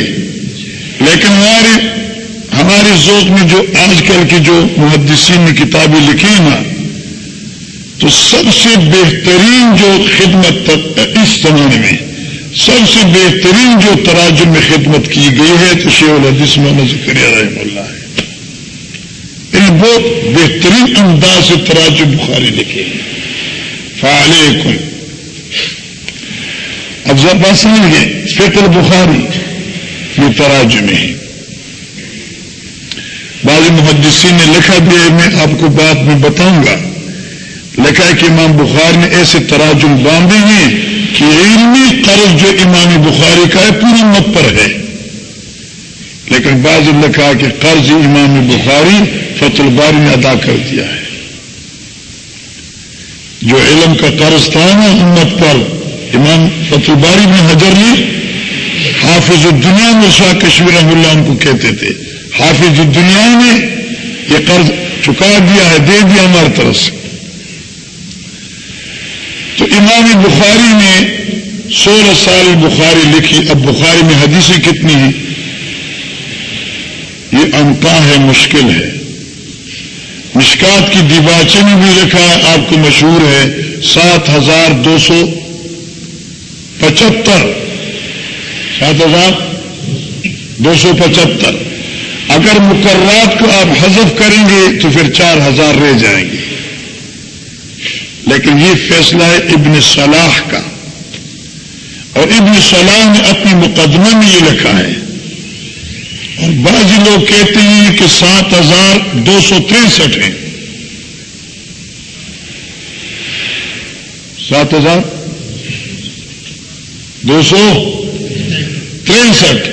لیکن ہمارے ہمارے ذوق میں جو آج کل کی جو محدثین نے کتابیں لکھی نا، تو سب سے بہترین جو خدمت اس زمانے میں، سب سے بہترین جو تراجم میں خدمت کی گئی ہے، تو شیخ الحدیث محمد ذکر رحم اللہ ہے۔ ان بہت بہترین انداز سے تراجم بخاری لکھے فعلیکم۔ اب ذرا سمجھ گئے۔ فکر بخاری یہ تراجم ہے۔ بعض محدثین نے لکھا بھی ہے، میں آپ کو بات میں بتاؤں گا۔ لکھا ہے کہ امام بخار نے ایسے تراجم باندھے ہیں کہ علمی قرض جو امام بخاری کا ہے، پوری مت پر ہے۔ لیکن بعض لکھا کہ قرض امام بخاری فت الباری نے ادا کر دیا ہے۔ جو علم کا قرض تھا نا امت پر، امام فت الباری نے حضر لی حافظ الدنیا میں شاہ کشمیر رحم اللہ ان کو کہتے تھے۔ حافظ الدنیا نے یہ قرض چکا دیا ہے، دے دیا ہماری طرف سے۔ تو امام بخاری نے سولہ سال بخاری لکھی۔ اب بخاری میں حدیثیں کتنی ہیں؟ یہ انتا ہے، مشکل ہے۔ مشکات کی دیباچے میں بھی لکھا ہے آپ کو مشہور ہے سات ہزار دو سو پچہتر۔ سات ہزار دو سو پچہتر۔ اگر مقررات کو آپ حذف کریں گے تو پھر چار ہزار رہ جائیں گے۔ لیکن یہ فیصلہ ہے ابن صلاح کا۔ اور ابن صلاح نے اپنی مقدمے میں یہ لکھا ہے۔ اور بعض لوگ کہتے ہیں کہ سات ہزار دو سو تریسٹھ ہیں۔ سات ہزار دو سو تریسٹھ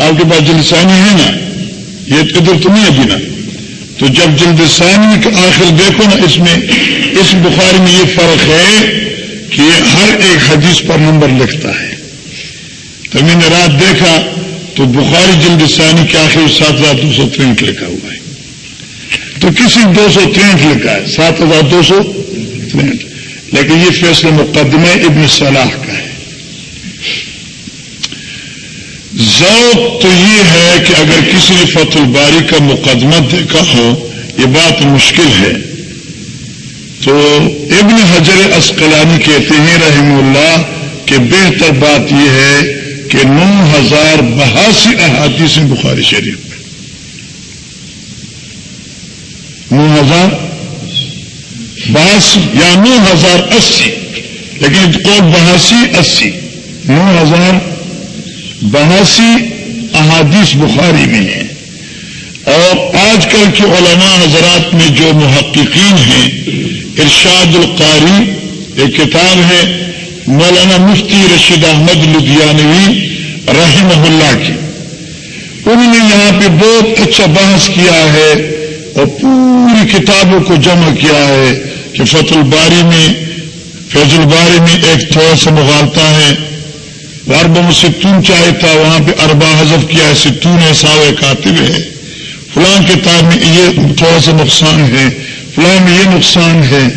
آپ کے پاس جلسانی ہے نا؟ یہ ادھر تو نہیں ابھی جی نا؟ تو جب جلد ثانی کا آخر دیکھو نا، اس میں، اس بخاری میں یہ فرق ہے کہ یہ ہر ایک حدیث پر نمبر لکھتا ہے۔ تو میں نے رات دیکھا تو بخاری جلد ثانی کے آخر سات ہزار دو سو ترنٹ لکھا ہوا ہے۔ تو کسی دو سو ترنٹ لکھا ہے، سات ہزار دو سو ترنٹ لیکن یہ فیصلہ مقدمہ ابن صلاح کا ہے۔ ذوق تو یہ ہے کہ اگر کسی نے فت الباری کا مقدمہ دیکھا ہو، یہ بات مشکل ہے۔ تو ابن حجر اسقلانی کہتے ہیں رحم اللہ کہ بہتر بات یہ ہے کہ نو ہزار بہاسی احادیث بخاری شریف میں۔ نو ہزار باسی یا نو ہزار اسی۔ لیکن کو بہاسی، اسی۔ نو ہزار بہاسی احادیث بخاری میں ہیں۔ اور آج کل کے علماء حضرات میں جو محققین ہیں، ارشاد القاری، ایک کتاب ہے مولانا مفتی رشید احمد لدھیانوی رحمہ اللہ کی، انہوں نے یہاں پہ بہت اچھا بحث کیا ہے اور پوری کتابوں کو جمع کیا ہے کہ فت الباری میں، فیض الباری میں ایک تھوڑا سا مغالتا ہے۔ ارب میں ستون چاہے تھا، وہاں پہ اربا حذف کیا ہے ستون ہے ساوے کاتب ہے۔ فلاں کتاب میں یہ تھوڑا سا نقصان ہے فلاں میں یہ نقصان ہے۔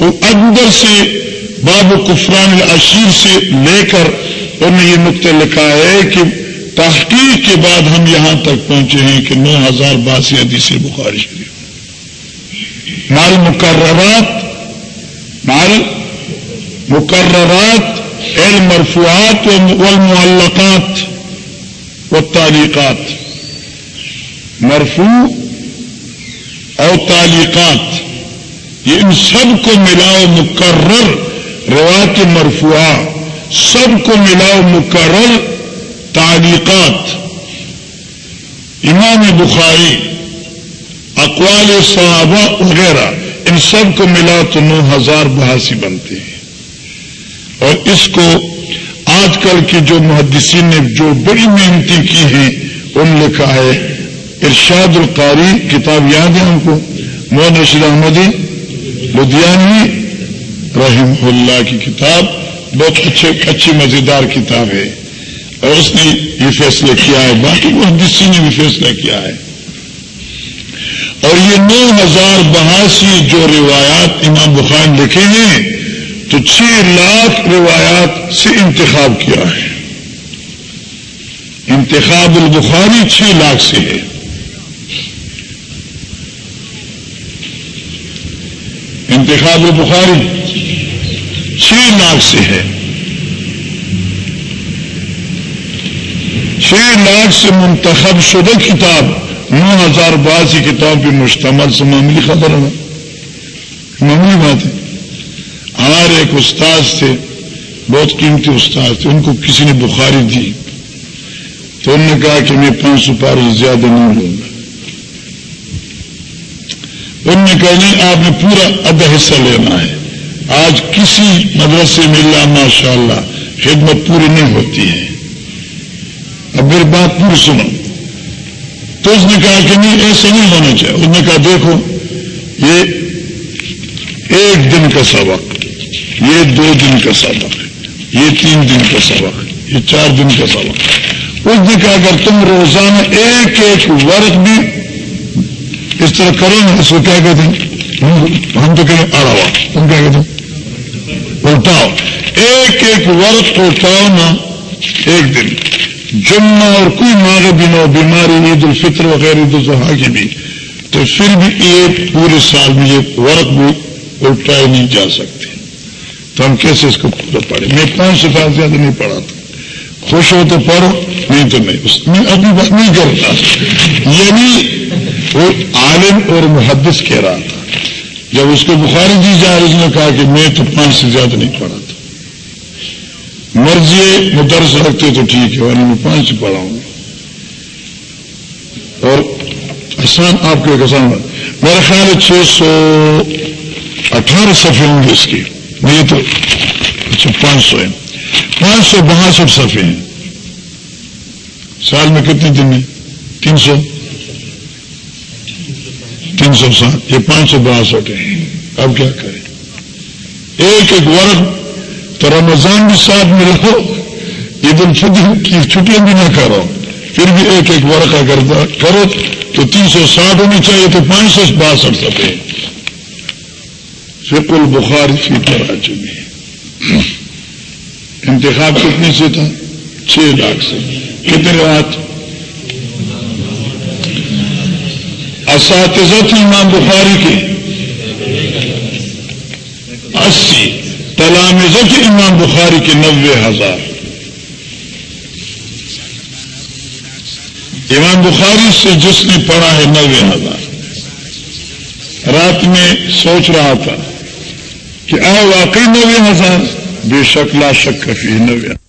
وہ اندر سے باب کفران العشیر سے لے کر انہوں نے یہ نقطہ لکھا ہے کہ تحقیق کے بعد ہم یہاں تک پہنچے ہیں کہ نو ہزار باسی حدیث بخاری شریف مال مقررات مال مقررات المرفوعات والمعلقات والتعلیقات۔ مرفوع اور تعلیقات، یہ ان سب کو ملاؤ مقرر روایت مرفوعہ، سب کو ملاؤ مقرر تعلیقات۔ امام بخاری، اقوال صحابہ وغیرہ ان سب کو ملا تو نو ہزار بہاسی بنتے ہیں۔ اور اس کو آج کل کی جو محدثین نے جو بڑی محنتی کی ہیں، ان لکھا ہے، ارشاد القاری، کتاب یاد ہے ہم کو محمد رشید احمدی، لدھیانوی رحم اللہ کی کتاب بہت اچھے اچھی مزیدار کتاب ہے۔ اور اس نے یہ فیصلہ کیا ہے۔ باقی محدثی نے بھی فیصلہ کیا ہے۔ اور یہ نو ہزار بہاسی جو روایات امام بخار لکھے ہیں، تو چھ لاکھ روایات سے انتخاب کیا ہے۔ انتخاب البخاری چھ لاکھ سے ہے۔ انتخاب البخاری چھ لاکھ سے ہے۔ چھ لاکھ سے منتخب شدہ کتاب نو ہزار بعد کی کتاب کی مشتمل سے معمولی خبر ہے معمولی بات ہے۔ ہمارے ایک استاد تھے بہت قیمتی استاد تھے، ان کو کسی نے بخاری دی۔ تو انہوں نے کہا کہ میں پانچ سو پار زیادہ نہیں لوں گا۔ انہوں نے کہا نہیں آپ نے پورا ادھا حصہ لینا ہے۔ آج کسی مدرسے میں اللہ ماشاء اللہ خدمت پوری نہیں ہوتی ہے۔ اب میری بات پوری سنو تو اس نے کہا کہ نہیں ایسا نہیں ہونا چاہیے۔ اس نے کہا، دیکھو، یہ ایک دن کا سبق، یہ دو دن کا سبق، یہ تین دن کا سبق، یہ چار دن کا سبق۔ اس نے کہا، اگر تم روزانہ ایک ایک ورق بھی اس طرح کرو نا اس کو کیا کہتے ہیں؟ ہم تو کہیں آڑا ہوا کیا کہتے ہیں؟ الٹاؤ۔ ایک ایک ورق الٹاؤ نا ایک دن۔ جمعہ اور کوئی ماغ بھی نہ ہو، بیماری عید الفطر وغیرہ، عید الضحیٰ کی بھی۔ تو پھر بھی ایک پورے سال میں یہ ورق بھی الٹائے نہیں جا سکتے تو ہم کیسے اس کو پورا پڑھیں؟ میں پانچ سو سال زیادہ نہیں پڑھا تھا خوش ہو تو پڑھو، نہیں تو نہیں۔ اس میں ابھی بات نہیں کرتا یعنی وہ عالم اور محدث کہہ رہا تھا۔ جب اس کو بخاری دی جا رہی اس نے کہا کہ میں تو پانچ سے زیادہ نہیں پڑھا تھا۔ مرضی مدرس رکھتے تو ٹھیک ہے، ورنہ میں پانچ پڑھا ہوں اور آسان آپ کو ایک آسان بات میرا خیال ہے چھ سو اٹھارہ صفحے ہوں گے اس کی نہیں تو اچھا پانچ سو ہے پانچ سو باسٹھ صفحے ہیں۔ سال میں کتنے دن ہیں تین سو؟ تین سو سات یہ پانچ سو باسٹھ ہیں۔ اب کیا کریں؟ ایک ایک ورق تو رمضان بھی ساتھ میں رکھو۔ عید الفطر کی چھٹیاں بھی نہ کرو۔ پھر بھی ایک ایک ورقہ کرو تو تین سو ساٹھ ہونی چاہیے تو پانچ سو باسٹھ سکے فک البخار کی طرح چکی انتخاب کتنے سے تھا؟ چھ لاکھ سے۔ کتنے رات؟ اساتذت امام بخاری کے۔ اسی تلامزت امام بخاری کے نوے ہزار۔ امام بخاری سے جس نے پڑھا ہے نوے ہزار۔ رات میں سوچ رہا تھا کہ آ، واقعی نوے ہزار؟ بے شک، لا شک کفی نوے ہزار۔